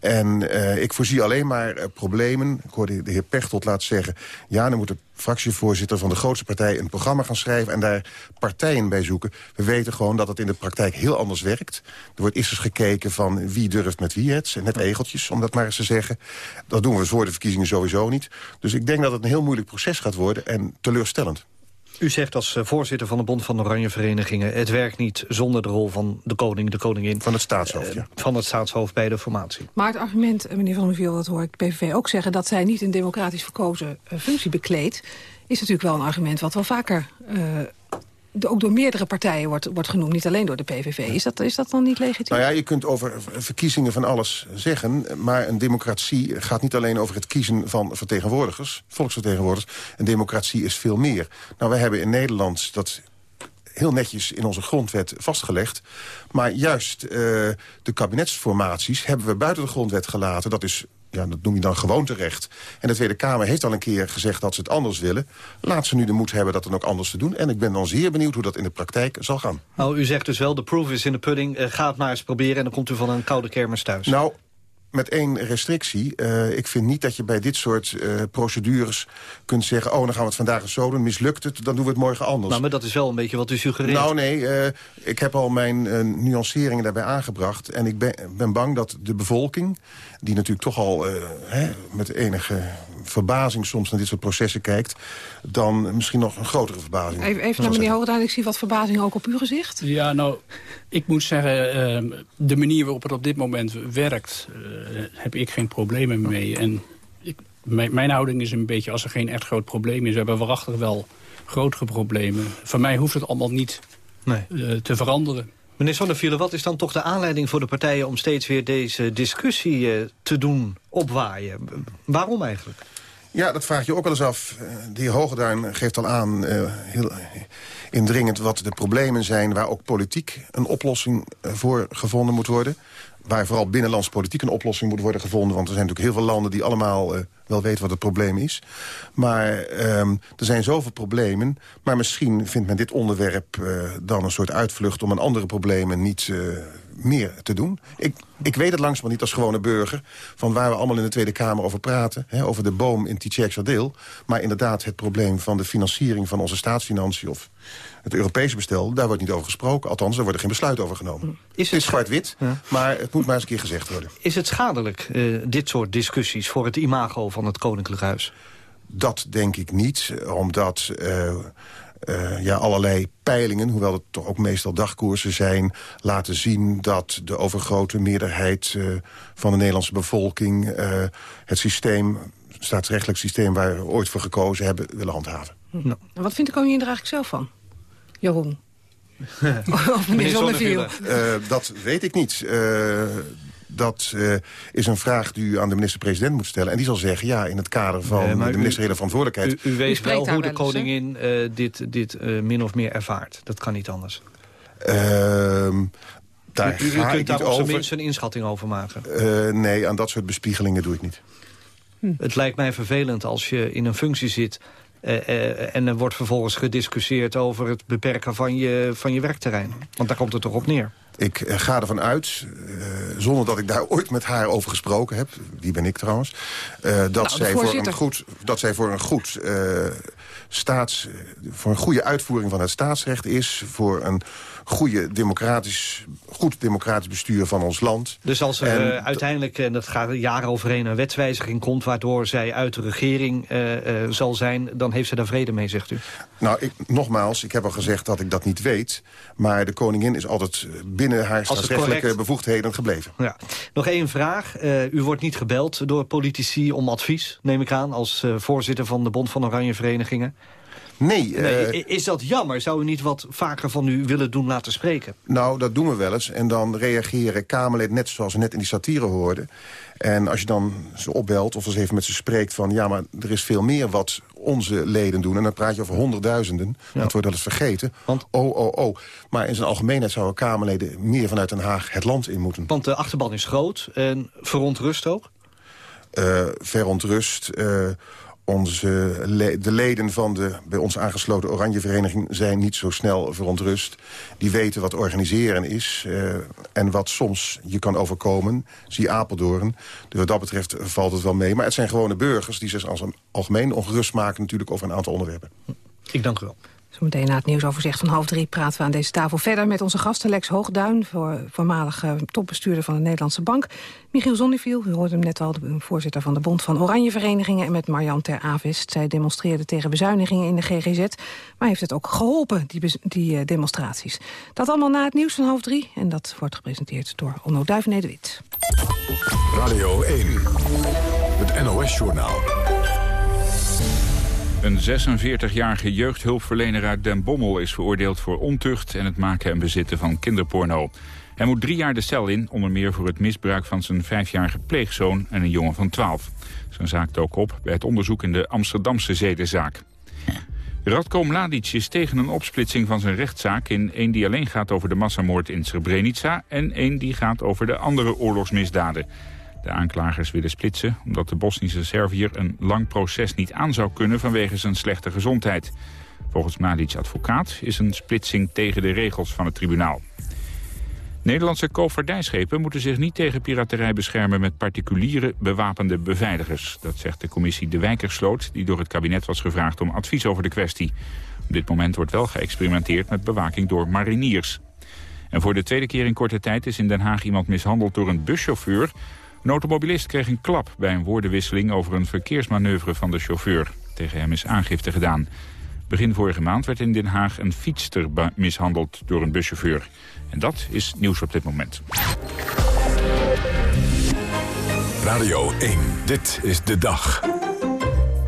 En uh, ik voorzie alleen maar uh, problemen. Ik hoorde de heer Pechtold laten zeggen... ja, dan moet de fractievoorzitter van de grootste partij een programma gaan schrijven... en daar partijen bij zoeken. We weten gewoon dat het in de praktijk heel anders werkt. Er wordt eerst eens gekeken van wie durft met wie het. Net egeltjes, om dat maar eens te zeggen. Dat doen we voor de verkiezingen sowieso niet. Dus ik denk dat het een heel moeilijk proces gaat worden en teleurstellend. U zegt als voorzitter van de Bond van Oranje Verenigingen... het werkt niet zonder de rol van de koning, de koningin. Van het staatshoofd, ja. Van het staatshoofd bij de formatie. Maar het argument, meneer Van der Viel, dat hoor ik de PVV ook zeggen... dat zij niet een democratisch verkozen functie bekleedt... is natuurlijk wel een argument wat wel vaker... Uh, ook door meerdere partijen wordt, wordt genoemd, niet alleen door de PVV. Is dat, is dat dan niet legitiem? Nou ja, je kunt over verkiezingen van alles zeggen... maar een democratie gaat niet alleen over het kiezen van vertegenwoordigers... volksvertegenwoordigers. Een democratie is veel meer. Nou, wij hebben in Nederland dat heel netjes in onze grondwet vastgelegd. Maar juist uh, de kabinetsformaties hebben we buiten de grondwet gelaten. Dat is ja, dat noem je dan gewoonterecht. En de Tweede Kamer heeft al een keer gezegd dat ze het anders willen. Laat ze nu de moed hebben dat dan ook anders te doen. En ik ben dan zeer benieuwd hoe dat in de praktijk zal gaan. Nou, u zegt dus wel, de proof is in de pudding. Uh, ga het maar eens proberen en dan komt u van een koude kermis thuis. Nou, met één restrictie. Uh, ik vind niet dat je bij dit soort uh, procedures kunt zeggen... oh, dan gaan we het vandaag eens zo doen. Mislukt het, dan doen we het morgen anders. Nou, maar dat is wel een beetje wat u suggereert. Nou, nee, uh, ik heb al mijn nuanceringen daarbij aangebracht. En ik ben, ben bang dat de bevolking die natuurlijk toch al hè, met enige verbazing soms naar dit soort processen kijkt... dan misschien nog een grotere verbazing. Even, even naar meneer Hoogduin, ik zie wat verbazing ook op uw gezicht. Ja, nou, ik moet zeggen, uh, de manier waarop het op dit moment werkt... Uh, heb ik geen problemen mee. En ik, mijn, mijn houding is een beetje, als er geen echt groot probleem is... we hebben waarachtig wel grotere problemen. Voor mij hoeft het allemaal niet nee. te veranderen. Meneer Sonnevielen, wat is dan toch de aanleiding voor de partijen... om steeds weer deze discussie uh, te doen opwaaien? Waarom eigenlijk? Ja, dat vraag je ook wel eens af. De heer Hoogduin geeft al aan, uh, heel indringend... wat de problemen zijn waar ook politiek een oplossing voor gevonden moet worden. Waar vooral binnenlands politiek een oplossing moet worden gevonden. Want er zijn natuurlijk heel veel landen die allemaal... wel weten wat het probleem is. Maar um, er zijn zoveel problemen. Maar misschien vindt men dit onderwerp uh, dan een soort uitvlucht... om aan andere problemen niet uh, meer te doen. Ik, ik weet het langzamerhand niet als gewone burger... van waar we allemaal in de Tweede Kamer over praten. Hè, over de boom in Tietjekzadeel. Maar inderdaad het probleem van de financiering van onze staatsfinanciën... of het Europese bestel, daar wordt niet over gesproken. Althans, er wordt er geen besluit over genomen. Is het, het zwart-wit, ja. maar het moet maar eens een keer gezegd worden. Is het schadelijk, uh, dit soort discussies... voor het imago van het Koninklijk Huis? Dat denk ik niet, omdat... Uh, uh, ja, allerlei peilingen, hoewel het toch ook meestal dagkoersen zijn... laten zien dat de overgrote meerderheid uh, van de Nederlandse bevolking... Uh, het systeem, staatsrechtelijk systeem waar we ooit voor gekozen hebben, willen handhaven. Nou. Wat vindt de koningin er eigenlijk zelf van? Jeroen? [LAUGHS] of meneer dat weet ik niet. Dat uh, is een vraag die u aan de minister-president moet stellen. En die zal zeggen, ja, in het kader van de ministeriële verantwoordelijkheid... U, u weet wel hoe de koningin uh, dit, dit uh, min of meer ervaart. Dat kan niet anders. Ehm, daar u, u, ga kunt daar op zijn minst een inschatting over maken. Uh, nee, aan dat soort bespiegelingen doe ik niet. Hm. Het lijkt mij vervelend als je in een functie zit... Uh, uh, en er wordt vervolgens gediscussieerd over het beperken van je, van je werkterrein. Want daar komt het toch op neer. Ik uh, ga ervan uit, zonder dat ik daar ooit met haar over gesproken heb... die ben ik trouwens... dat, nou, zij voor een goed, dat zij voor een goed staats, voor een goede uitvoering van het staatsrecht is... voor een goede democratisch, goed democratisch bestuur van ons land. Dus als er en, uh, uiteindelijk, en dat gaat jaren overheen, een wetswijziging komt... waardoor zij uit de regering uh, uh, zal zijn, dan heeft ze daar vrede mee, zegt u? Nou, ik, nogmaals, ik heb al gezegd dat ik dat niet weet. Maar de koningin is altijd binnen haar staatsrechtelijke bevoegdheden gebleven. Ja. Nog één vraag. u wordt niet gebeld door politici om advies, neem ik aan... als voorzitter van de Bond van Oranje Nee, nee uh, is dat jammer? Zou u niet wat vaker van u willen doen laten spreken? Nou, dat doen we wel eens. En dan reageren Kamerleden net zoals we net in die satire hoorden. En als je dan ze opbelt of eens even met ze spreekt van... ja, maar er is veel meer wat onze leden doen. En dan praat je over honderdduizenden. Ja. Dat wordt wel eens vergeten. Want, oh, oh, oh. Maar in zijn algemeenheid zouden Kamerleden meer vanuit Den Haag het land in moeten. Want de achterban is groot en verontrust ook? Uh, verontrust... Uh, onze de leden van de bij ons aangesloten Oranje Vereniging zijn niet zo snel verontrust. Die weten wat organiseren is uh, en wat soms je kan overkomen. Zie Apeldoorn. Dus wat dat betreft valt het wel mee. Maar het zijn gewone burgers die zich als een algemeen ongerust maken... natuurlijk over een aantal onderwerpen. Ik dank u wel. Zometeen na het nieuwsoverzicht van half drie praten we aan deze tafel verder met onze gasten Lex Hoogduin, voor, voormalig uh, topbestuurder van de Nederlandse Bank. Michiel Zonneviel, u hoorde hem net al, de voorzitter van de Bond van Oranje Verenigingen. En met Marianne Ter Avest. Zij demonstreerde tegen bezuinigingen in de GGZ. Maar heeft het ook geholpen, die, die uh, demonstraties. Dat allemaal na het nieuws van half drie. En dat wordt gepresenteerd door Onno Duivené de Wit. Radio 1, het NOS-journaal. Een 46-jarige jeugdhulpverlener uit Den Bommel is veroordeeld voor ontucht en het maken en bezitten van kinderporno. Hij moet drie jaar de cel in, onder meer voor het misbruik van zijn vijfjarige pleegzoon en een jongen van 12. Zijn zaak dook op bij het onderzoek in de Amsterdamse zedenzaak. Radko Mladic is tegen een opsplitsing van zijn rechtszaak in één die alleen gaat over de massamoord in Srebrenica en één die gaat over de andere oorlogsmisdaden. De aanklagers willen splitsen omdat de Bosnische Serviër een lang proces niet aan zou kunnen vanwege zijn slechte gezondheid. Volgens Mladic advocaat is een splitsing tegen de regels van het tribunaal. Nederlandse koopvaardijschepen moeten zich niet tegen piraterij beschermen met particuliere bewapende beveiligers. Dat zegt de commissie De Wijkersloot, die door het kabinet was gevraagd om advies over de kwestie. Op dit moment wordt wel geëxperimenteerd met bewaking door mariniers. En voor de tweede keer in korte tijd is in Den Haag iemand mishandeld door een buschauffeur. Een automobilist kreeg een klap bij een woordenwisseling over een verkeersmanoeuvre van de chauffeur. Tegen hem is aangifte gedaan. Begin vorige maand werd in Den Haag een fietster mishandeld door een buschauffeur. En dat is nieuws op dit moment. Radio 1, dit is de dag.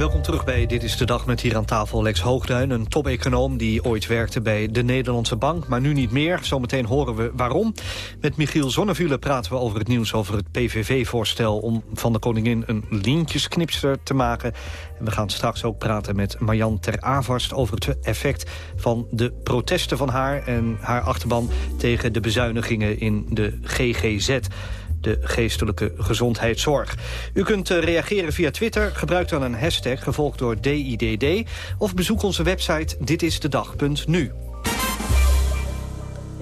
Welkom terug bij Dit is de Dag met hier aan tafel Lex Hoogduin... een top-econoom die ooit werkte bij de Nederlandse Bank... maar nu niet meer. Zometeen horen we waarom. Met Michiel Zonnevule praten we over het nieuws over het PVV-voorstel... om van de koningin een lintjesknipster te maken. En we gaan straks ook praten met Marjan Ter Avarst... over het effect van de protesten van haar en haar achterban... tegen de bezuinigingen in de GGZ de geestelijke gezondheidszorg. U kunt uh, reageren via Twitter, gebruik dan een hashtag gevolgd door DIDD... of bezoek onze website ditisdedag.nu.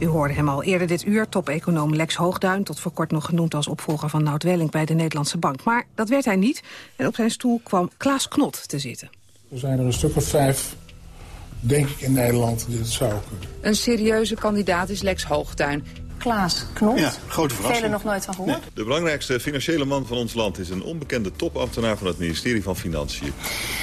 U hoorde hem al eerder dit uur, top-econoom Lex Hoogduin... tot voor kort nog genoemd als opvolger van Nout Welling bij de Nederlandse Bank. Maar dat werd hij niet en op zijn stoel kwam Klaas Knot te zitten. Er zijn er een stuk of vijf, denk ik, in Nederland die het zou kunnen. Een serieuze kandidaat is Lex Hoogduin. Klaas Knot. Ja, grote verrassing. Velen nog nooit van gehoord. Nee. De belangrijkste financiële man van ons land is een onbekende topambtenaar van het ministerie van Financiën.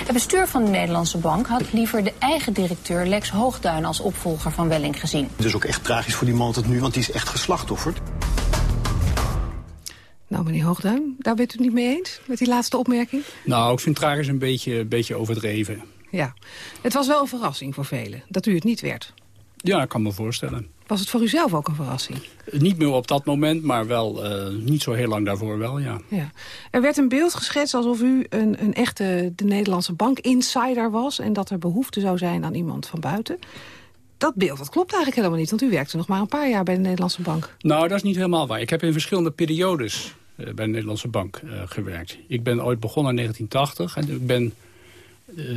Het bestuur van de Nederlandse Bank had liever de eigen directeur Lex Hoogduin als opvolger van Welling gezien. Het is ook echt tragisch voor die man tot nu, want die is echt geslachtofferd. Nou, meneer Hoogduin, daar bent u het niet mee eens met die laatste opmerking? Nou, ik vind tragisch een beetje, een beetje overdreven. Ja, het was wel een verrassing voor velen dat u het niet werd. Ja, ik kan me voorstellen. Was het voor u zelf ook een verrassing? Niet meer op dat moment, maar wel uh, niet zo heel lang daarvoor wel, ja. ja. Er werd een beeld geschetst alsof u een, een echte de Nederlandse bank-insider was... en dat er behoefte zou zijn aan iemand van buiten. Dat beeld dat klopt eigenlijk helemaal niet, want u werkte nog maar een paar jaar bij de Nederlandse bank. Nou, dat is niet helemaal waar. Ik heb in verschillende periodes uh, bij de Nederlandse bank uh, gewerkt. Ik ben ooit begonnen in 1980 en ik ben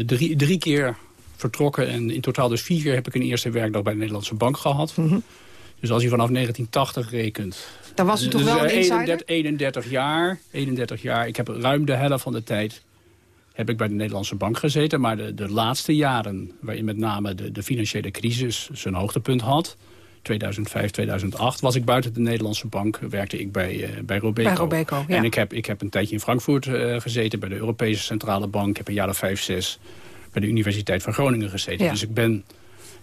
drie, drie keer vertrokken. En in totaal dus vier keer heb ik een eerste werkdag bij de Nederlandse Bank gehad. Mhm. Dus als je vanaf 1980 rekent... Dan was u toch wel een 31, 31 jaar, 31 jaar. Ik heb ruim de helft van de tijd heb ik bij de Nederlandse Bank gezeten. Maar de, de laatste jaren, waarin met name de, de financiële crisis zijn hoogtepunt had... 2005, 2008 was ik buiten de Nederlandse bank, werkte ik bij, uh, bij Robeco. Bij Robeco ja. En ik heb, ik heb een tijdje in Frankfurt uh, gezeten bij de Europese Centrale Bank. Ik heb een jaar of vijf, zes bij de Universiteit van Groningen gezeten. Ja. Dus ik ben...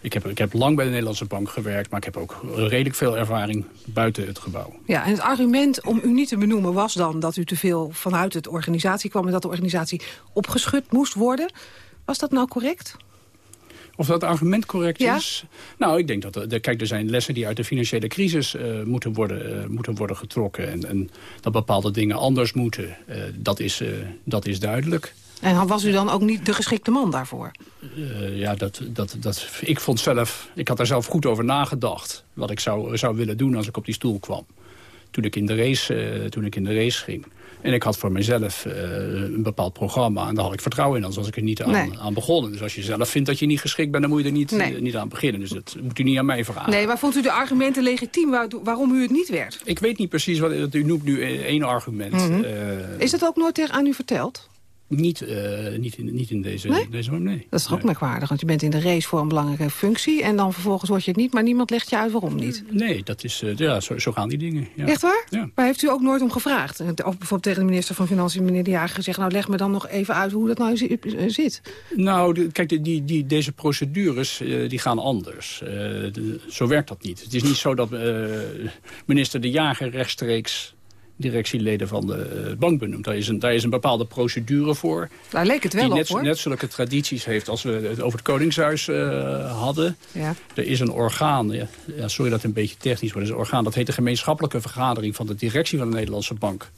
Ik heb, ik heb lang bij de Nederlandse bank gewerkt... maar ik heb ook redelijk veel ervaring buiten het gebouw. Ja, en het argument om u niet te benoemen was dan... dat u te veel vanuit het organisatie kwam... en dat de organisatie opgeschud moest worden. Was dat nou correct? Of dat argument correct Ja? is? Nou, ik denk dat... er- de- kijk, er zijn lessen die uit de financiële crisis eh, moeten, worden, eh, moeten worden getrokken. En, en dat bepaalde dingen anders moeten, eh, dat, is, dat is duidelijk. En was u dan ook niet de geschikte man daarvoor? Eh, ja, dat, dat, dat, ik vond zelf, ik had daar zelf goed over nagedacht. Wat ik zou, zou willen doen als ik op die stoel kwam. Toen ik in de race, eh, toen ik in de race ging. En ik had voor mezelf eh, een bepaald programma. En daar had ik vertrouwen in, anders was ik er niet aan, Nee. aan begonnen. Dus als je zelf vindt dat je niet geschikt bent, dan moet je er niet, Nee. niet aan beginnen. Dus dat moet u niet aan mij vragen. Nee, maar vond u de argumenten legitiem waar- waarom u het niet werd? Ik weet niet precies, wat u noemt nu één argument. Mhm. Is dat ook nooit tegen aan u verteld? Niet, eh, niet, in, niet in deze, Nee? deze nee. Dat is toch ook merkwaardig, want je bent in de race voor een belangrijke functie... en dan vervolgens word je het niet, maar niemand legt je uit waarom niet. Nee, dat is, eh, ja, zo, zo gaan die dingen. Ja. Echt waar? Ja. Maar heeft u ook nooit om gevraagd? Of bijvoorbeeld tegen de minister van Financiën, meneer De Jager, gezegd... nou, leg me dan nog even uit hoe dat nou zi- eh, zit. Nou, de- kijk, die, die, die, deze procedures eh, die gaan anders. Eh, de- zo werkt dat niet. Het is niet zo dat eh, minister De Jager rechtstreeks directieleden van de eh, bank benoemt. Daar is, een, daar is een bepaalde procedure voor. Daar leek het wel die op, net, hoor. net zulke tradities heeft als we het over het Koningshuis eh, hadden. Ja. Er is een orgaan, ja, sorry dat het een beetje technisch wordt. Is een orgaan, dat heet de gemeenschappelijke vergadering van de directie van de Nederlandse Bank.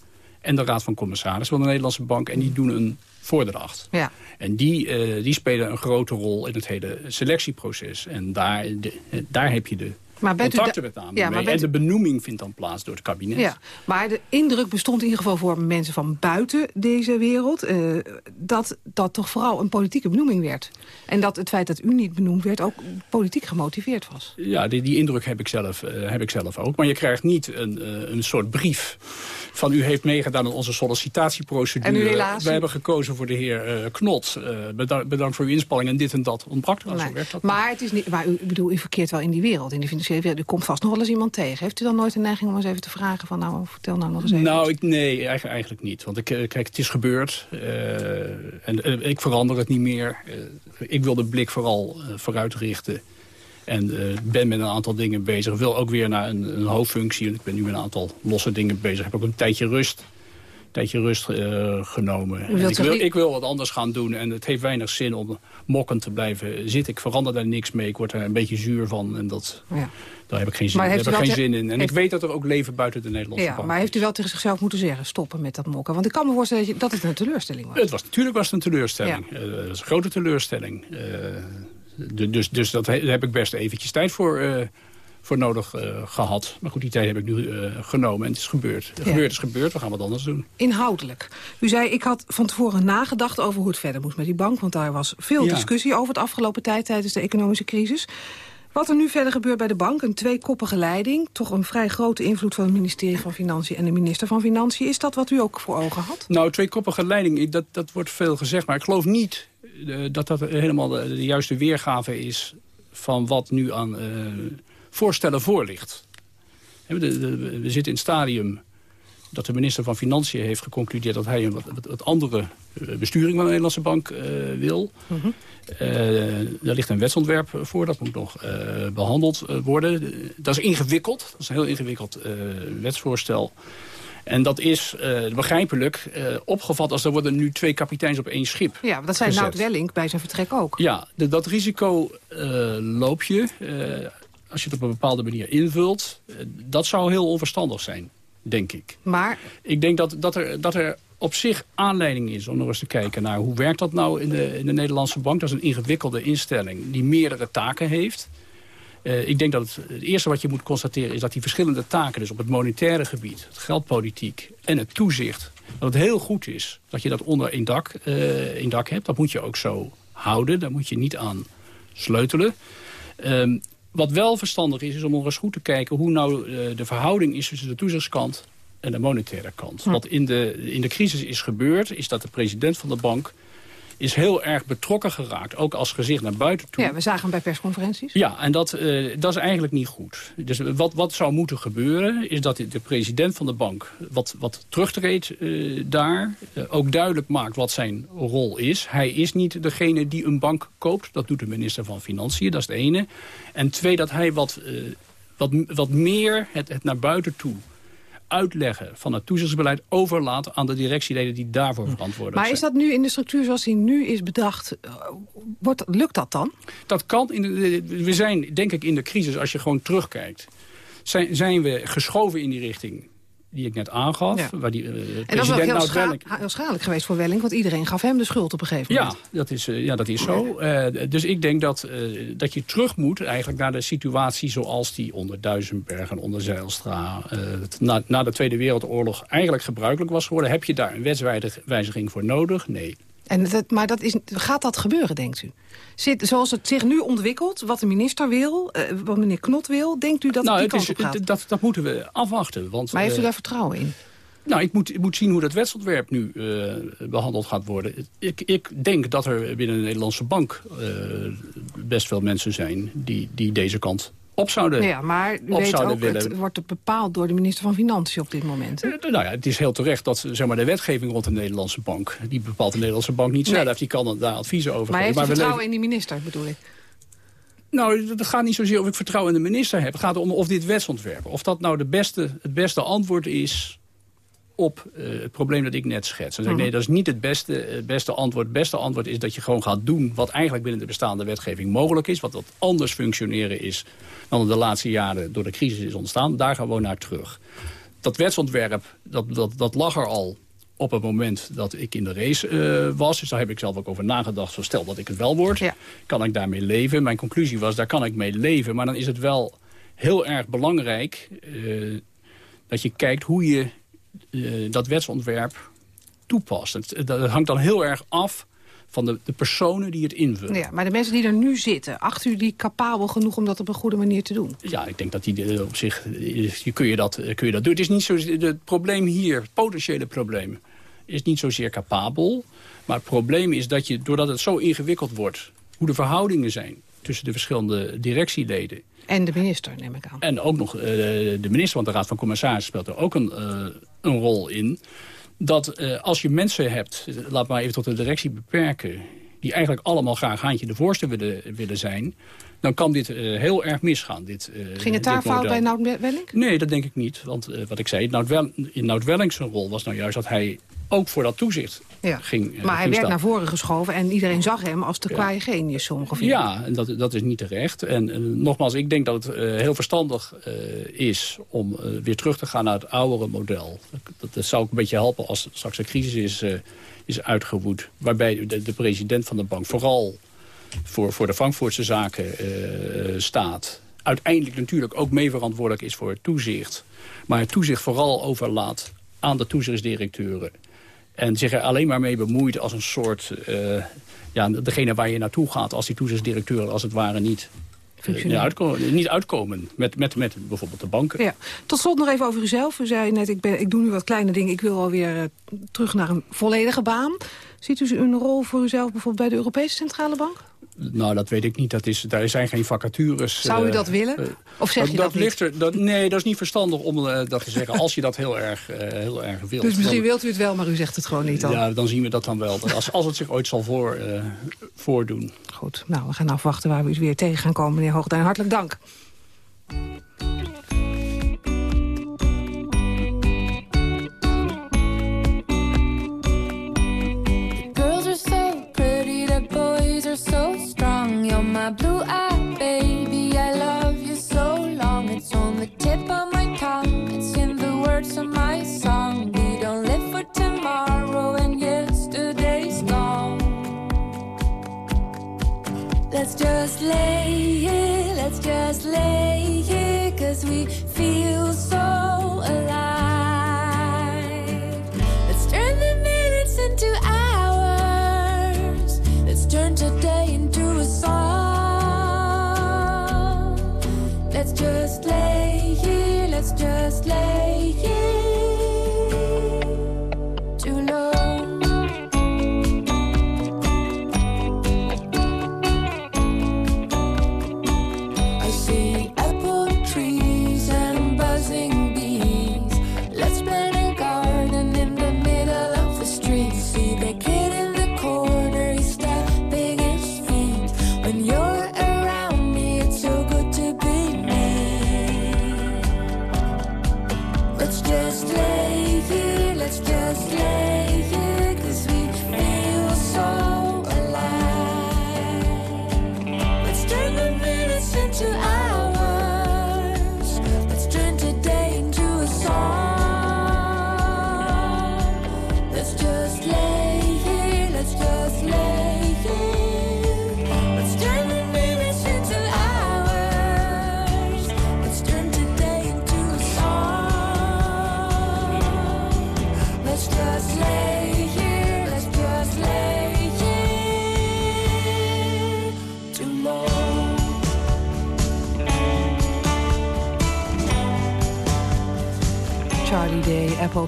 En de Raad van Commissarissen van de Nederlandse Bank. En die doen een voordracht. Ja. En die, eh, die spelen een grote rol in het hele selectieproces. En daar, de- daar heb je de Maar bent u contacten met name Ja, maar En de benoeming vindt dan plaats door het kabinet. Ja, maar de indruk bestond in ieder geval voor mensen van buiten deze wereld... eh, dat dat toch vooral een politieke benoeming werd. En dat het feit dat u niet benoemd werd ook politiek gemotiveerd was. Ja, die, die indruk heb ik, zelf, eh, heb ik zelf ook. Maar je krijgt niet een, eh, een soort brief van u heeft meegedaan aan onze sollicitatieprocedure. En u helaas- We hebben gekozen voor de heer eh, Knot. Beda- bedankt voor uw inspanning en dit en dat ontbrak. Nee. Zo werkt dat. Maar, het is niet, maar u, bedoel, u verkeert wel in die wereld, in de financiële wereld. U komt vast nog wel eens iemand tegen. Heeft u dan nooit de neiging om eens even te vragen van... nou, vertel nou nog eens even. Nou, ik, nee, eigenlijk, eigenlijk niet. Want ik, eh, kijk, het is gebeurd. en ik verander het niet meer. Ik wil de blik vooral vooruit richten. En eh, ben met een aantal dingen bezig. Wil ook weer naar een, een hoofdfunctie. En ik ben nu met een aantal losse dingen bezig. Heb ook een tijdje rust. Een tijdje rust eh, genomen. Ik, wil, niet- ik wil wat anders gaan doen. En het heeft weinig zin om mokkend te blijven zitten. Ik verander daar niks mee. Ik word er een beetje zuur van. En dat, Ja. daar heb ik geen zin, daar heb ik geen te- zin in. En heeft- ik weet dat er ook leven buiten de Nederlandse Ja, bank maar heeft u wel tegen zichzelf moeten zeggen... stoppen met dat mokken? Want ik kan me voorstellen dat het een teleurstelling was. Het was, natuurlijk was het een teleurstelling. Eh, het was een grote teleurstelling. Dus dus dat, he- daar heb ik best eventjes tijd voor, eh, voor nodig eh, gehad. Maar goed, die tijd heb ik nu eh, genomen en het is gebeurd. Ja. Gebeurd is gebeurd, we gaan wat anders doen. Inhoudelijk. U zei, ik had van tevoren nagedacht over hoe het verder moest met die bank. Want daar was veel Ja. discussie over het afgelopen tijd tijdens de economische crisis. Wat er nu verder gebeurt bij de bank, een tweekoppige leiding... toch een vrij grote invloed van het ministerie van Financiën en de minister van Financiën. Is dat wat u ook voor ogen had? Nou, tweekoppige leiding, dat, dat wordt veel gezegd. Maar ik geloof niet dat dat helemaal de, de juiste weergave is... van wat nu aan eh, voorstellen voor ligt. Hè, de- we zitten in het stadium dat de minister van Financiën heeft geconcludeerd... dat hij een wat, wat, andere eh, besturing van de Nederlandse bank eh, wil. Eh, er ligt een wetsontwerp voor, dat moet nog eh, behandeld eh, worden. Dat is ingewikkeld, dat is een heel ingewikkeld eh, wetsvoorstel. En dat is eh, begrijpelijk eh, opgevat als er worden nu twee kapiteins op één schip Ja, dat zei. Nout Welling bij zijn vertrek ook. Ja, de- dat risico eh, loop je. als je het op een bepaalde manier invult... Dat zou heel onverstandig zijn, denk ik. Maar? Ik denk dat, dat, er, dat er op zich aanleiding is om nog eens te kijken naar... hoe werkt dat nou in de, in de Nederlandse bank? Dat is een ingewikkelde instelling die meerdere taken heeft... Uh, ik denk dat het, het, eerste wat je moet constateren is dat die verschillende taken... dus op het monetaire gebied, het geldpolitiek en het toezicht... dat het heel goed is dat je dat onder één dak, uh, één dak hebt. Dat moet je ook zo houden, daar moet je niet aan sleutelen. Um, wat wel verstandig is, is om nog eens goed te kijken... hoe nou uh, de verhouding is tussen de toezichtskant en de monetaire kant. Hm. Wat in de, in de crisis is gebeurd, is dat de president van de bank is heel erg betrokken geraakt. Ook als gezicht naar buiten toe. Ja, we zagen hem bij persconferenties. Ja, en dat, uh, dat is eigenlijk niet goed. Dus wat, wat zou moeten gebeuren... is dat de president van de bank wat, wat terugtreedt uh, daar. Uh, ook duidelijk maakt wat zijn rol is. Hij is niet degene die een bank koopt. Dat doet de minister van Financiën, dat is het ene. En twee, dat hij wat, wat, wat meer het, het naar buiten toe uitleggen van het toezichtsbeleid overlaat aan de directieleden die daarvoor hm. verantwoordelijk zijn. Maar is dat nu in de structuur zoals die nu is bedacht, eh, wordt, lukt dat dan? Dat kan. In de, we zijn, denk ik, in de crisis, als je gewoon terugkijkt, zijn, zijn we geschoven in die richting die ik net aangaf. Ja. Waar die, uh, en dat is heel, scha heel schadelijk geweest voor Welling... want iedereen gaf hem de schuld op een gegeven moment. Ja, dat is, uh, ja, dat is zo. Uh, dus ik denk dat, dat je terug moet eigenlijk naar de situatie... zoals die onder Duisenberg en onder Zeilstra... na, na de Tweede Wereldoorlog eigenlijk gebruikelijk was geworden. Heb je daar een wetswijziging voor nodig? Nee. En dat, maar dat is, gaat dat gebeuren, denkt u? Zit, zoals het zich nu ontwikkelt, wat de minister wil, uh, wat meneer Knot wil... denkt u dat nou, het die kant op gaat? Dat, dat moeten we afwachten. Want, maar heeft u uh, daar vertrouwen in? Nou, ik moet, ik moet zien hoe dat wetsontwerp nu uh, behandeld gaat worden. Ik, ik denk dat er binnen de Nederlandse bank best veel mensen zijn... die, die deze kant op zouden Ja, maar u weet ook, willen. het wordt bepaald door de minister van Financiën op dit moment. Uh, nou ja, het is heel terecht dat zeg maar, de wetgeving rond de Nederlandse bank... die bepaalt de Nederlandse bank niet zelf, nee. die kan daar adviezen over maar geven. Maar heeft vertrouwen in die minister, bedoel ik? Nou, het gaat niet zozeer of ik vertrouwen in de minister heb. Het gaat om of dit wetsontwerp, of dat nou de beste, het beste antwoord is op uh, het probleem dat ik net schets. Dan zeg ik, nee, dat is niet het beste, het beste antwoord. Het beste antwoord is dat je gewoon gaat doen... wat eigenlijk binnen de bestaande wetgeving mogelijk is. Wat wat anders functioneren is dan de laatste jaren door de crisis is ontstaan. Daar gaan we naar terug. Dat wetsontwerp, dat, dat, dat lag er al op het moment dat ik in de race uh, was. Dus daar heb ik zelf ook over nagedacht. Zo stel dat ik het wel word, ja. kan ik daarmee leven? Mijn conclusie was, daar kan ik mee leven. Maar dan is het wel heel erg belangrijk... Uh, dat je kijkt hoe je uh, dat wetsontwerp toepast. Het, dat hangt dan heel erg af van de, de, personen die het invullen. Ja, maar de mensen die er nu zitten, acht u die capabel genoeg om dat op een goede manier te doen? Ja, ik denk dat die op zich, je, kun, je dat, kun je dat doen. Het is niet zo, het probleem hier, het potentiële probleem, is niet zozeer capabel. Maar het probleem is dat je, doordat het zo ingewikkeld wordt, hoe de verhoudingen zijn tussen de verschillende directieleden. En de minister, neem ik aan. En ook nog uh, de minister, want de Raad van Commissarissen speelt er ook een, uh, een rol in dat uh, als je mensen hebt, laat maar even tot de directie beperken... die eigenlijk allemaal graag haantje de voorste willen, willen zijn... dan kan dit heel erg misgaan. Dit, Ging het daar fout bij Nout Welling? Nee, dat denk ik niet. Want wat ik zei, Nout in Nout Welling zijn rol was nou juist dat hij ook voor dat toezicht ja. ging Maar hij werd staan. naar voren geschoven en iedereen zag hem als de kwaaie genius ongeveer. Ja, en dat, dat is niet terecht. En uh, nogmaals, ik denk dat het uh, heel verstandig uh, is om weer terug te gaan naar het oudere model. Dat, dat, zou ook een beetje helpen als straks een crisis is, is uitgewoed. Waarbij de, de, president van de bank vooral voor, voor de Frankfurtse zaken staat. Uiteindelijk natuurlijk ook mee verantwoordelijk is voor het toezicht. Maar het toezicht vooral overlaat aan de toezichtsdirecteuren. En zich er alleen maar mee bemoeit als een soort... Uh, ja, degene waar je naartoe gaat als die toezichtsdirecteuren als het ware niet... Uh, uitkomen, niet uitkomen met, met, met bijvoorbeeld de banken. Ja. Tot slot nog even over uzelf. U zei net, ik, ben, ik doe nu wat kleine dingen. Ik wil alweer uh, terug naar een volledige baan. Ziet u een rol voor uzelf bijvoorbeeld bij de Europese Centrale Bank? Nou, dat weet ik niet. Dat is, daar zijn geen vacatures. Zou u dat uh, willen? Of zeg je dat, dat ligt er, dat, Nee, dat is niet verstandig om uh, dat te zeggen. als je dat heel erg, uh, heel erg wilt. Dus misschien wilt u het wel, maar u zegt het gewoon niet dan? Ja, dan zien we dat dan wel. Als, als het zich ooit zal voor, voordoen. Goed. Nou, we gaan afwachten waar we u weer tegen gaan komen, meneer Hoogduin. Hartelijk dank. my blue eyed baby. I love you so long. It's on the tip of my tongue. It's in the words of my song. We don't live for tomorrow, and yesterday's gone. Let's just lay here, let's just lay here, cause we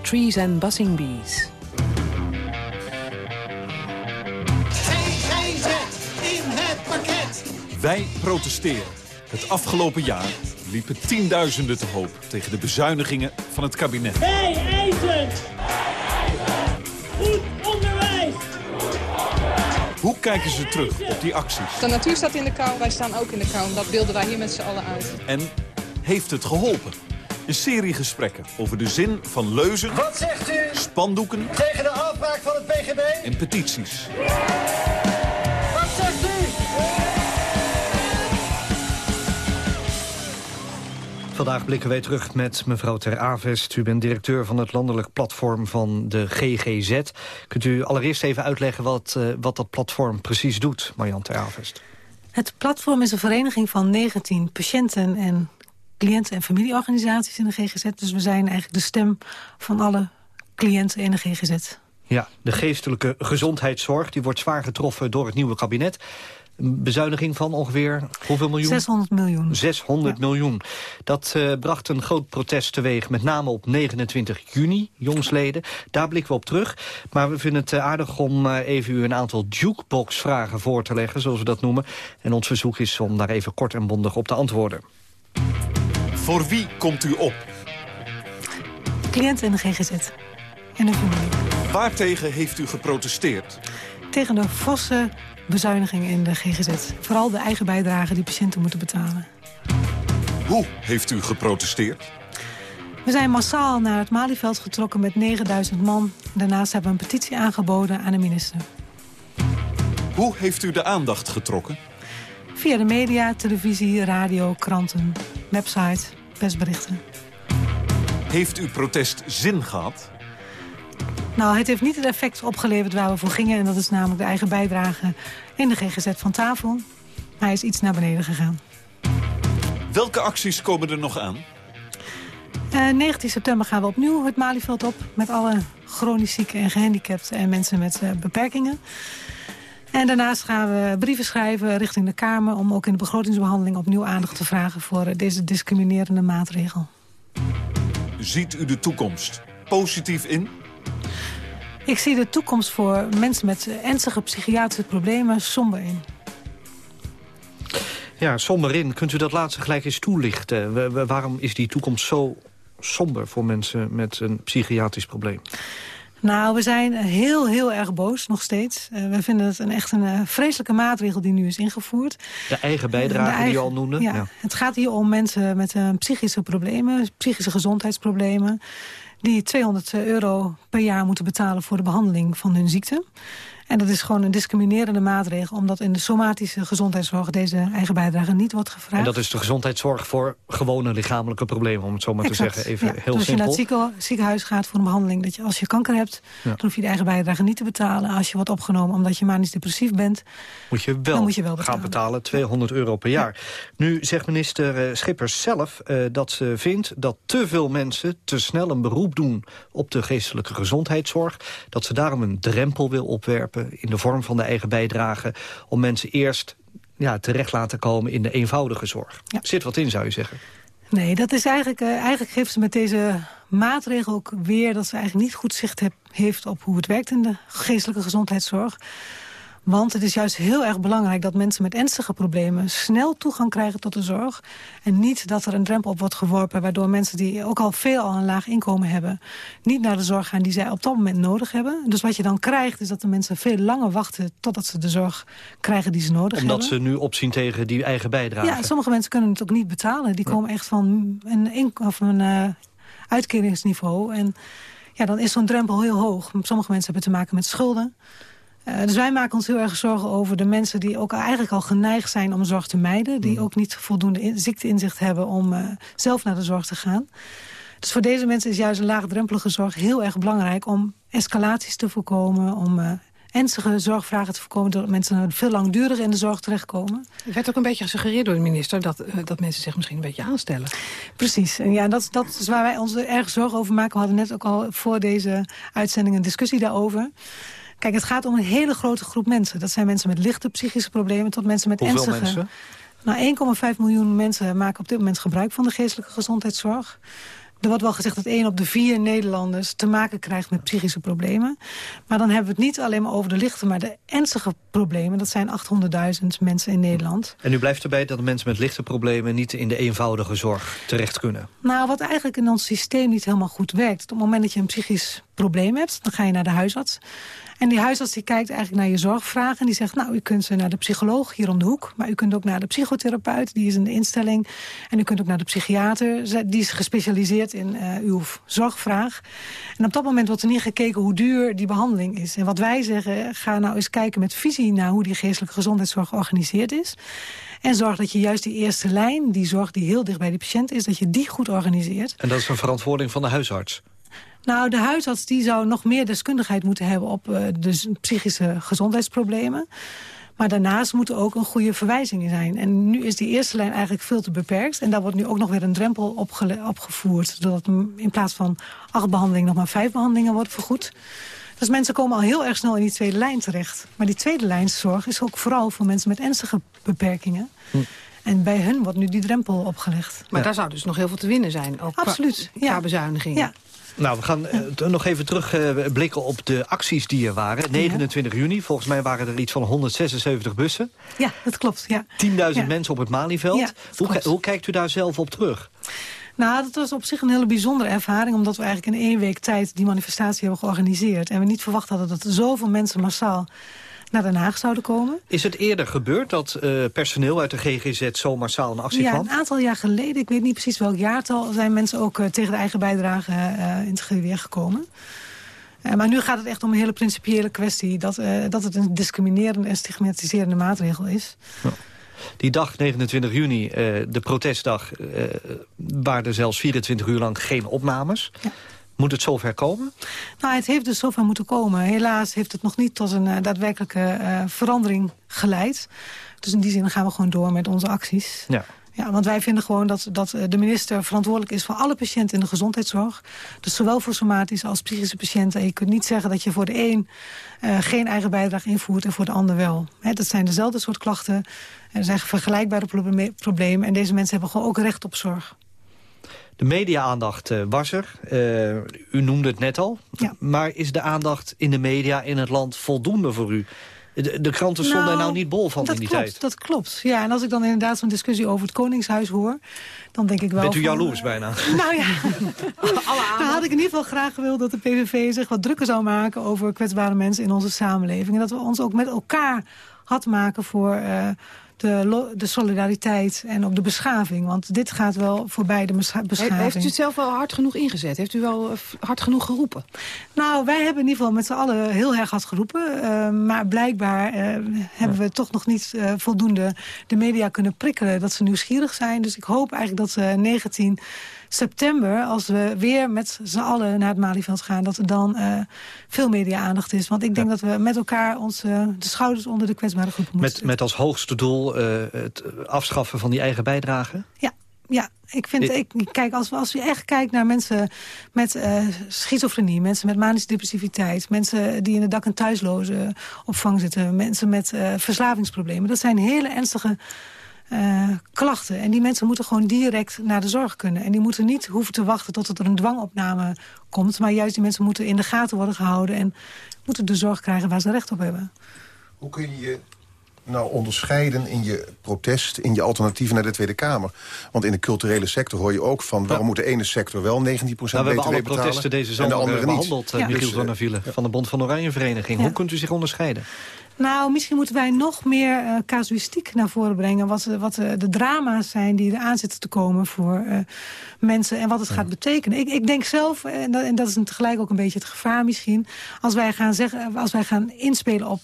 Trees and Buzzing Bees. GGZ in het pakket. Wij protesteren. Het afgelopen jaar liepen tienduizenden te hoop tegen de bezuinigingen van het kabinet. Wij eisen goed onderwijs. Hoe kijken ze terug op die acties? De natuur staat in de kou, wij staan ook in de kou. Dat beelden wij hier met z'n allen uit. En heeft het geholpen? Een serie gesprekken over de zin van leuzen, Wat zegt u spandoeken tegen de afbraak van het PGB? en petities. Wat zegt u? Vandaag blikken wij terug met mevrouw Ter Avest. U bent directeur van het landelijk platform van de GGZ. Kunt u allereerst even uitleggen wat, eh, wat dat platform precies doet, Marjan Ter Avest? Het platform is een vereniging van 19 patiënten en cliënten- en familieorganisaties in de GGZ. Dus we zijn eigenlijk de stem van alle cliënten in de GGZ. Ja, de geestelijke gezondheidszorg die wordt zwaar getroffen door het nieuwe kabinet. Een bezuiniging van ongeveer hoeveel miljoen? 600 miljoen. 600 miljoen. Dat eh, bracht een groot protest teweeg, met name op 29 juni, jongsleden. Daar blikken we op terug. Maar we vinden het eh, aardig om eh, even u een aantal jukebox-vragen voor te leggen, zoals we dat noemen. En ons verzoek is om daar even kort en bondig op te antwoorden. Voor wie komt u op? Cliënten in de GGZ en de familie. Waartegen heeft u geprotesteerd? Tegen de forse bezuinigingen in de GGZ. Vooral de eigen bijdrage die patiënten moeten betalen. Hoe heeft u geprotesteerd? We zijn massaal naar het Malieveld getrokken met 9000 man. Daarnaast hebben we een petitie aangeboden aan de minister. Hoe heeft u de aandacht getrokken? Via de media, televisie, radio, kranten, website, persberichten. Heeft uw protest zin gehad? Nou, het heeft niet het effect opgeleverd waar we voor gingen. En dat is namelijk de eigen bijdrage in de GGZ van tafel. Hij is iets naar beneden gegaan. Welke acties komen er nog aan? Eh 19 september gaan we opnieuw het Malieveld op... met alle chronisch zieken en gehandicapten en mensen met eh, beperkingen. En daarnaast gaan we brieven schrijven richting de Kamer... om ook in de begrotingsbehandeling opnieuw aandacht te vragen... voor eh, deze discriminerende maatregel. Ziet u de toekomst positief in? Ik zie de toekomst voor mensen met eh, ernstige psychiatrische problemen somber in. Ja, somber in. Kunt u dat laatste gelijk eens toelichten? We- we- waarom is die toekomst zo somber voor mensen met een psychiatrisch probleem? Nou, we zijn heel, heel erg boos nog steeds. Eh, we vinden het een echt een eh, vreselijke maatregel die nu is ingevoerd. De eigen bijdrage De die u al noemde? Ja, Het gaat hier om mensen met eh, psychische problemen, psychische gezondheidsproblemen... die 200 euro per jaar moeten betalen voor de behandeling van hun ziekte. En dat is gewoon een discriminerende maatregel... omdat in de somatische gezondheidszorg deze eigen bijdrage niet wordt gevraagd. En dat is de gezondheidszorg voor gewone lichamelijke problemen, om het zo maar te zeggen. Even ja. heel dus als je naar het simpel. zieke- ziekenhuis gaat voor een behandeling... dat je als je kanker hebt, Ja. dan hoef je de eigen bijdrage niet te betalen. Als je wordt opgenomen omdat je manisch depressief bent... Moet je wel, Dan moet je wel gaan betalen, 200 euro per jaar. Nu zegt minister eh, Schippers zelf eh, dat ze vindt dat te veel mensen te snel een beroep doen op de geestelijke gezondheidszorg. Dat ze daarom een drempel wil opwerpen in de vorm van de eigen bijdrage. Om mensen eerst ja, terecht laten komen in de eenvoudige zorg. Zit wat in, zou je zeggen. Nee, dat is eigenlijk, eh, eigenlijk geeft ze met deze maatregel ook weer... dat ze eigenlijk niet goed zicht heeft op hoe het werkt in de geestelijke gezondheidszorg. Want het is juist heel erg belangrijk dat mensen met ernstige problemen... snel toegang krijgen tot de zorg. En niet dat er een drempel op wordt geworpen... waardoor mensen die ook al veel al een laag inkomen hebben... niet naar de zorg gaan die zij op dat moment nodig hebben. Dus wat je dan krijgt is dat de mensen veel langer wachten... totdat ze de zorg krijgen die ze nodig Omdat hebben. ze nu opzien tegen die eigen bijdrage. Ja, sommige mensen kunnen het ook niet betalen. Die komen echt van een, of een eh, uitkeringsniveau. En ja, dan is zo'n drempel heel hoog. Sommige mensen hebben te maken met schulden. Eh, dus wij maken ons heel erg zorgen over de mensen die ook eigenlijk al geneigd zijn om zorg te mijden. Die ook niet voldoende in, ziekteinzicht hebben om eh, zelf naar de zorg te gaan. Dus voor deze mensen is juist een laagdrempelige zorg heel erg belangrijk om escalaties te voorkomen. Om eh, ernstige zorgvragen te voorkomen doordat mensen veel langduriger in de zorg terechtkomen. Er werd ook een beetje gesuggereerd door de minister... dat, dat mensen zich misschien een beetje aanstellen. Precies. En ja, dat, dat is waar wij ons erg zorgen over maken. We hadden net ook al voor deze uitzending een discussie daarover. Kijk, het gaat om een hele grote groep mensen. Dat zijn mensen met lichte psychische problemen tot mensen met Hoeveel ernstige... mensen? Nou, 1,5 miljoen mensen maken op dit moment gebruik van de geestelijke gezondheidszorg. Er wordt wel gezegd dat één op de vier Nederlanders te maken krijgt met psychische problemen. Maar dan hebben we het niet alleen maar over de lichte, maar de ernstige problemen. Dat zijn 800.000 mensen in Nederland. En u blijft erbij dat mensen met lichte problemen... niet in de eenvoudige zorg terecht kunnen. Nou, wat eigenlijk in ons systeem niet helemaal goed werkt. Op het moment dat je een psychisch probleem hebt, dan ga je naar de huisarts. En die huisarts die kijkt eigenlijk naar je zorgvragen. En die zegt, nou, u kunt naar de psycholoog hier om de hoek. Maar u kunt ook naar de psychotherapeut, die is in de instelling. En u kunt ook naar de psychiater, ze- die is gespecialiseerd in eh, uw zorgvraag. En op dat moment wordt er niet gekeken hoe duur die behandeling is. En wat wij zeggen, ga nou eens kijken met visie naar hoe die geestelijke gezondheidszorg georganiseerd is. En zorg dat je juist die eerste lijn, die zorg die heel dicht bij de patiënt is... dat je die goed organiseert. En dat is een verantwoording van de huisarts. Nou, de huisarts die zou nog meer deskundigheid moeten hebben... op eh, de z- psychische gezondheidsproblemen. Maar daarnaast moet er ook een goede verwijzing zijn. En nu is die eerste lijn eigenlijk veel te beperkt. En daar wordt nu ook nog weer een drempel opgevoerd... doordat m- in plaats van acht behandelingen nog maar vijf behandelingen worden vergoed. Dus mensen komen al heel erg snel in die tweede lijn terecht. Maar die tweede lijnszorg is ook vooral voor mensen met ernstige beperkingen. En bij hun wordt nu die drempel opgelegd. Maar daar zou dus nog heel veel te winnen zijn. Ook Absoluut, Qua, ja. bezuinigingen. Ja. Nou, we gaan eh, nog even terugblikken op de acties die er waren. 29 juni, volgens mij waren er iets van 176 bussen. 10.000 Ja, dat klopt. Ja. Ja. mensen op het Malieveld. Ja, hoe, hoe kijkt u daar zelf op terug? Nou, dat was op zich een hele bijzondere ervaring... omdat we eigenlijk in één week tijd die manifestatie hebben georganiseerd. En we niet verwacht hadden dat zoveel mensen massaal naar Den Haag zouden komen. Is het eerder gebeurd dat eh, personeel uit de GGZ zo massaal in actie Ja, kwam? een aantal jaar geleden, ik weet niet precies welk jaartal... zijn mensen ook eh, tegen de eigen bijdrage eh, in het geweer gekomen. Maar nu gaat het echt om een hele principiële kwestie... dat, dat het een discriminerende en stigmatiserende maatregel is. Die dag, 29 juni, de protestdag, waren er zelfs 24 uur lang geen opnames. Moet het zover komen? Nou, het heeft dus zover moeten komen. Helaas heeft het nog niet tot een eh, daadwerkelijke eh, verandering geleid. Dus in die zin gaan we gewoon door met onze acties. Ja. Ja, want wij vinden gewoon dat, dat eh, de minister verantwoordelijk is... voor alle patiënten in de gezondheidszorg. Dus zowel voor somatische als psychische patiënten. En je kunt niet zeggen dat je voor de een geen eigen bijdrage invoert... en voor de ander wel. Hè, dat zijn dezelfde soort klachten. Er zijn vergelijkbare proble- problemen. En deze mensen hebben gewoon ook recht op zorg. De media-aandacht eh, was er. Eh, u noemde het net al. Maar is de aandacht in de media in het land voldoende voor u? De, de kranten stonden er nou niet bol van dat in die klopt, tijd. Dat klopt, ja. En als ik dan inderdaad zo'n discussie over het Koningshuis hoor... dan denk ik wel... Bent u van, jaloers bijna? Nou ja, [LAUGHS] dan had ik in ieder geval graag gewild dat de PVV zich wat drukker zou maken... over kwetsbare mensen in onze samenleving. En dat we ons ook met elkaar had maken voor... eh, de, de solidariteit en ook de beschaving. Want dit gaat wel voorbij de bescha- beschaving. Heeft u het zelf wel hard genoeg ingezet? Heeft u wel eh, hard genoeg geroepen? Nou, wij hebben in ieder geval met z'n allen heel erg hard geroepen. Eh, maar blijkbaar eh, hebben we toch nog niet eh, voldoende de media kunnen prikkelen... dat ze nieuwsgierig zijn. Dus ik hoop eigenlijk dat ze 19 september, als we weer met z'n allen naar het Malieveld gaan... dat er dan eh, veel media-aandacht is. Want ik denk dat we met elkaar ons, eh, de schouders onder de kwetsbare groepen moeten Met, met als hoogste doel eh, het afschaffen van die eigen bijdrage? Ja, ja. Ik vind, Ik- kijk, als, we- als je echt kijkt naar mensen met eh, schizofrenie, mensen met manische depressiviteit, mensen die in de dak- en thuisloze opvang zitten, mensen met eh, verslavingsproblemen, dat zijn hele ernstige eh, klachten. En die mensen moeten gewoon direct naar de zorg kunnen. En die moeten niet hoeven te wachten tot er een dwangopname komt, maar juist die mensen moeten in de gaten worden gehouden en moeten de zorg krijgen waar ze recht op hebben. Hoe kun je je nou onderscheiden in je protest, in je alternatieven naar de Tweede Kamer? Want in de culturele sector hoor je ook van... waarom moet de ene sector wel 19% Nou, we BTW hebben alle betalen protesten deze en de zomer andere eh, behandeld, eh, Ja. Michiel Dus, eh, van der Wielen, van de Bond van Oranje Vereniging. Hoe kunt u zich onderscheiden? Nou, misschien moeten wij nog meer eh, casuïstiek naar voren brengen. Wat, eh, wat eh, de drama's zijn die eraan zitten te komen voor mensen. En wat het gaat betekenen. Ik, ik denk zelf, en dat, en dat is tegelijk ook een beetje het gevaar misschien. Als wij gaan, zeggen, als wij gaan inspelen op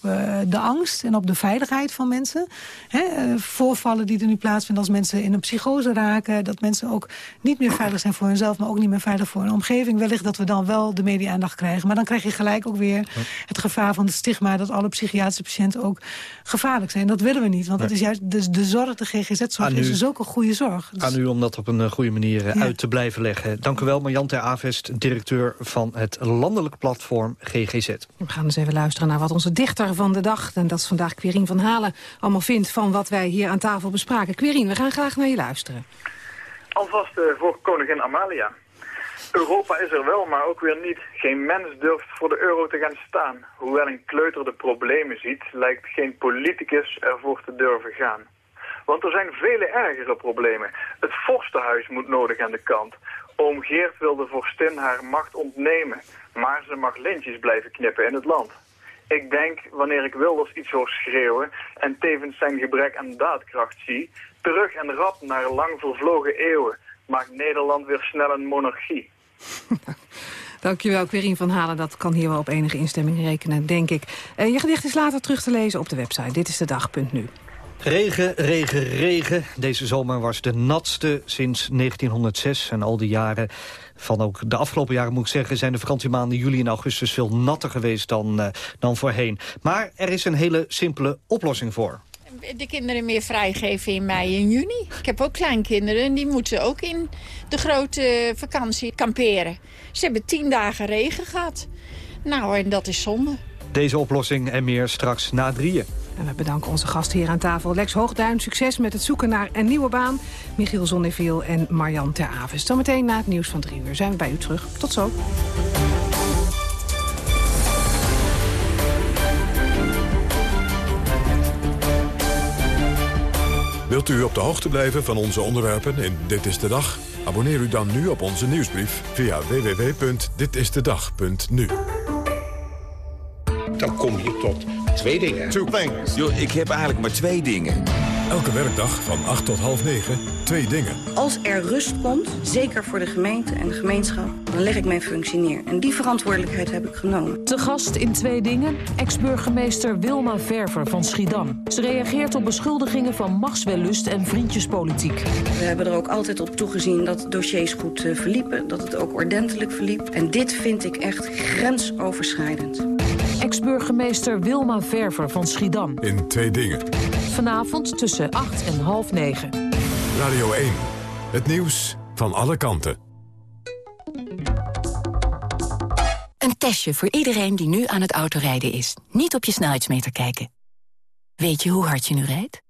de angst en op de veiligheid van mensen. Hè, voorvallen die er nu plaatsvinden als mensen in een psychose raken. Dat mensen ook niet meer veilig zijn voor hunzelf. Maar ook niet meer veilig voor hun omgeving. Wellicht dat we dan wel de media-aandacht krijgen. Maar dan krijg je gelijk ook weer het gevaar van het stigma... dat alle psychiatrische patiënten ook gevaarlijk zijn. Dat willen we niet, want dat is juist de, de zorg, de GGZ-zorg... Is dus ook een goede zorg. Dus- Aan u om dat op een eh, goede manier eh, Ja. uit te blijven leggen. Dank u wel, Marjan ter Avest, directeur van het landelijk platform GGZ. We gaan eens even luisteren naar wat onze dichter van de dag... en dat is vandaag Querien van Halen, allemaal vindt... van wat wij hier aan tafel bespraken. Querien, we gaan graag naar je luisteren. Alvast eh, voor koningin Amalia. Europa is er wel, maar ook weer niet. Geen mens durft voor de euro te gaan staan. Hoewel een kleuter de problemen ziet, lijkt geen politicus ervoor te durven gaan. Want er zijn vele ergere problemen. Het vorstenhuis moet nodig aan de kant. Oom Geert wil de vorstin haar macht ontnemen. Maar ze mag lintjes blijven knippen in het land. Ik denk, wanneer ik Wilders iets hoor schreeuwen... en tevens zijn gebrek aan daadkracht zie... terug en rap naar lang vervlogen eeuwen... maakt Nederland weer snel een monarchie. [LAUGHS] Dankjewel, Querien van Halen. Dat kan hier wel op enige instemming rekenen, denk ik. Eh, je gedicht is later terug te lezen op de website. Dit is de dag.nu. Regen, regen, regen. Deze zomer was de natste sinds 1906. En al die jaren, van ook de afgelopen jaren moet ik zeggen... zijn de vakantiemaanden juli en augustus veel natter geweest dan, eh, dan voorheen. Maar er is een hele simpele oplossing voor. De kinderen meer vrijgeven in mei en juni. Ik heb ook kleinkinderen en die moeten ook in de grote vakantie kamperen. Ze hebben tien dagen regen gehad. Nou, en dat is zonde. Deze oplossing en meer straks na drieën. En we bedanken onze gast hier aan tafel. Lex Hoogduin, succes met het zoeken naar een nieuwe baan. Michiel Zonneviel en Marjan Ter Aves. Zometeen na het nieuws van drie uur zijn we bij u terug. Tot zo. Wilt u op de hoogte blijven van onze onderwerpen in Dit is de Dag? Abonneer u dan nu op onze nieuwsbrief via www.ditistedag.nu. Dan kom je tot twee dingen. Two things. Yo, ik heb eigenlijk maar twee dingen. Elke werkdag van 8 tot half 9, twee dingen. Als er rust komt, zeker voor de gemeente en de gemeenschap, dan leg ik mijn functie neer. En die verantwoordelijkheid heb ik genomen. Te gast in twee dingen, ex-burgemeester Wilma Verver van Schiedam. Ze reageert op beschuldigingen van machtswellust en vriendjespolitiek. We hebben er ook altijd op toegezien dat dossiers goed eh, verliepen, dat het ook ordentelijk verliep. En dit vind ik echt grensoverschrijdend. Ex-burgemeester Wilma Verver van Schiedam. In twee dingen. Vanavond tussen 8 en half 9. Radio 1. Het nieuws van alle kanten. Een testje voor iedereen die nu aan het autorijden is. Niet op je snelheidsmeter kijken. Weet je hoe hard je nu rijdt?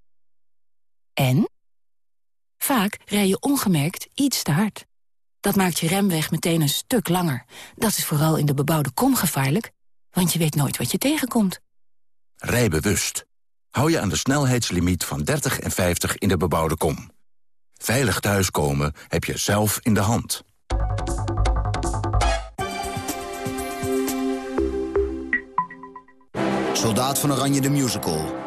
En? Vaak rij je ongemerkt iets te hard. Dat maakt je remweg meteen een stuk langer. Dat is vooral in de bebouwde kom gevaarlijk, want je weet nooit wat je tegenkomt. Rij bewust. Hou je aan de snelheidslimiet van 30 en 50 in de bebouwde kom. Veilig thuiskomen heb je zelf in de hand. Soldaat van Oranje de Musical.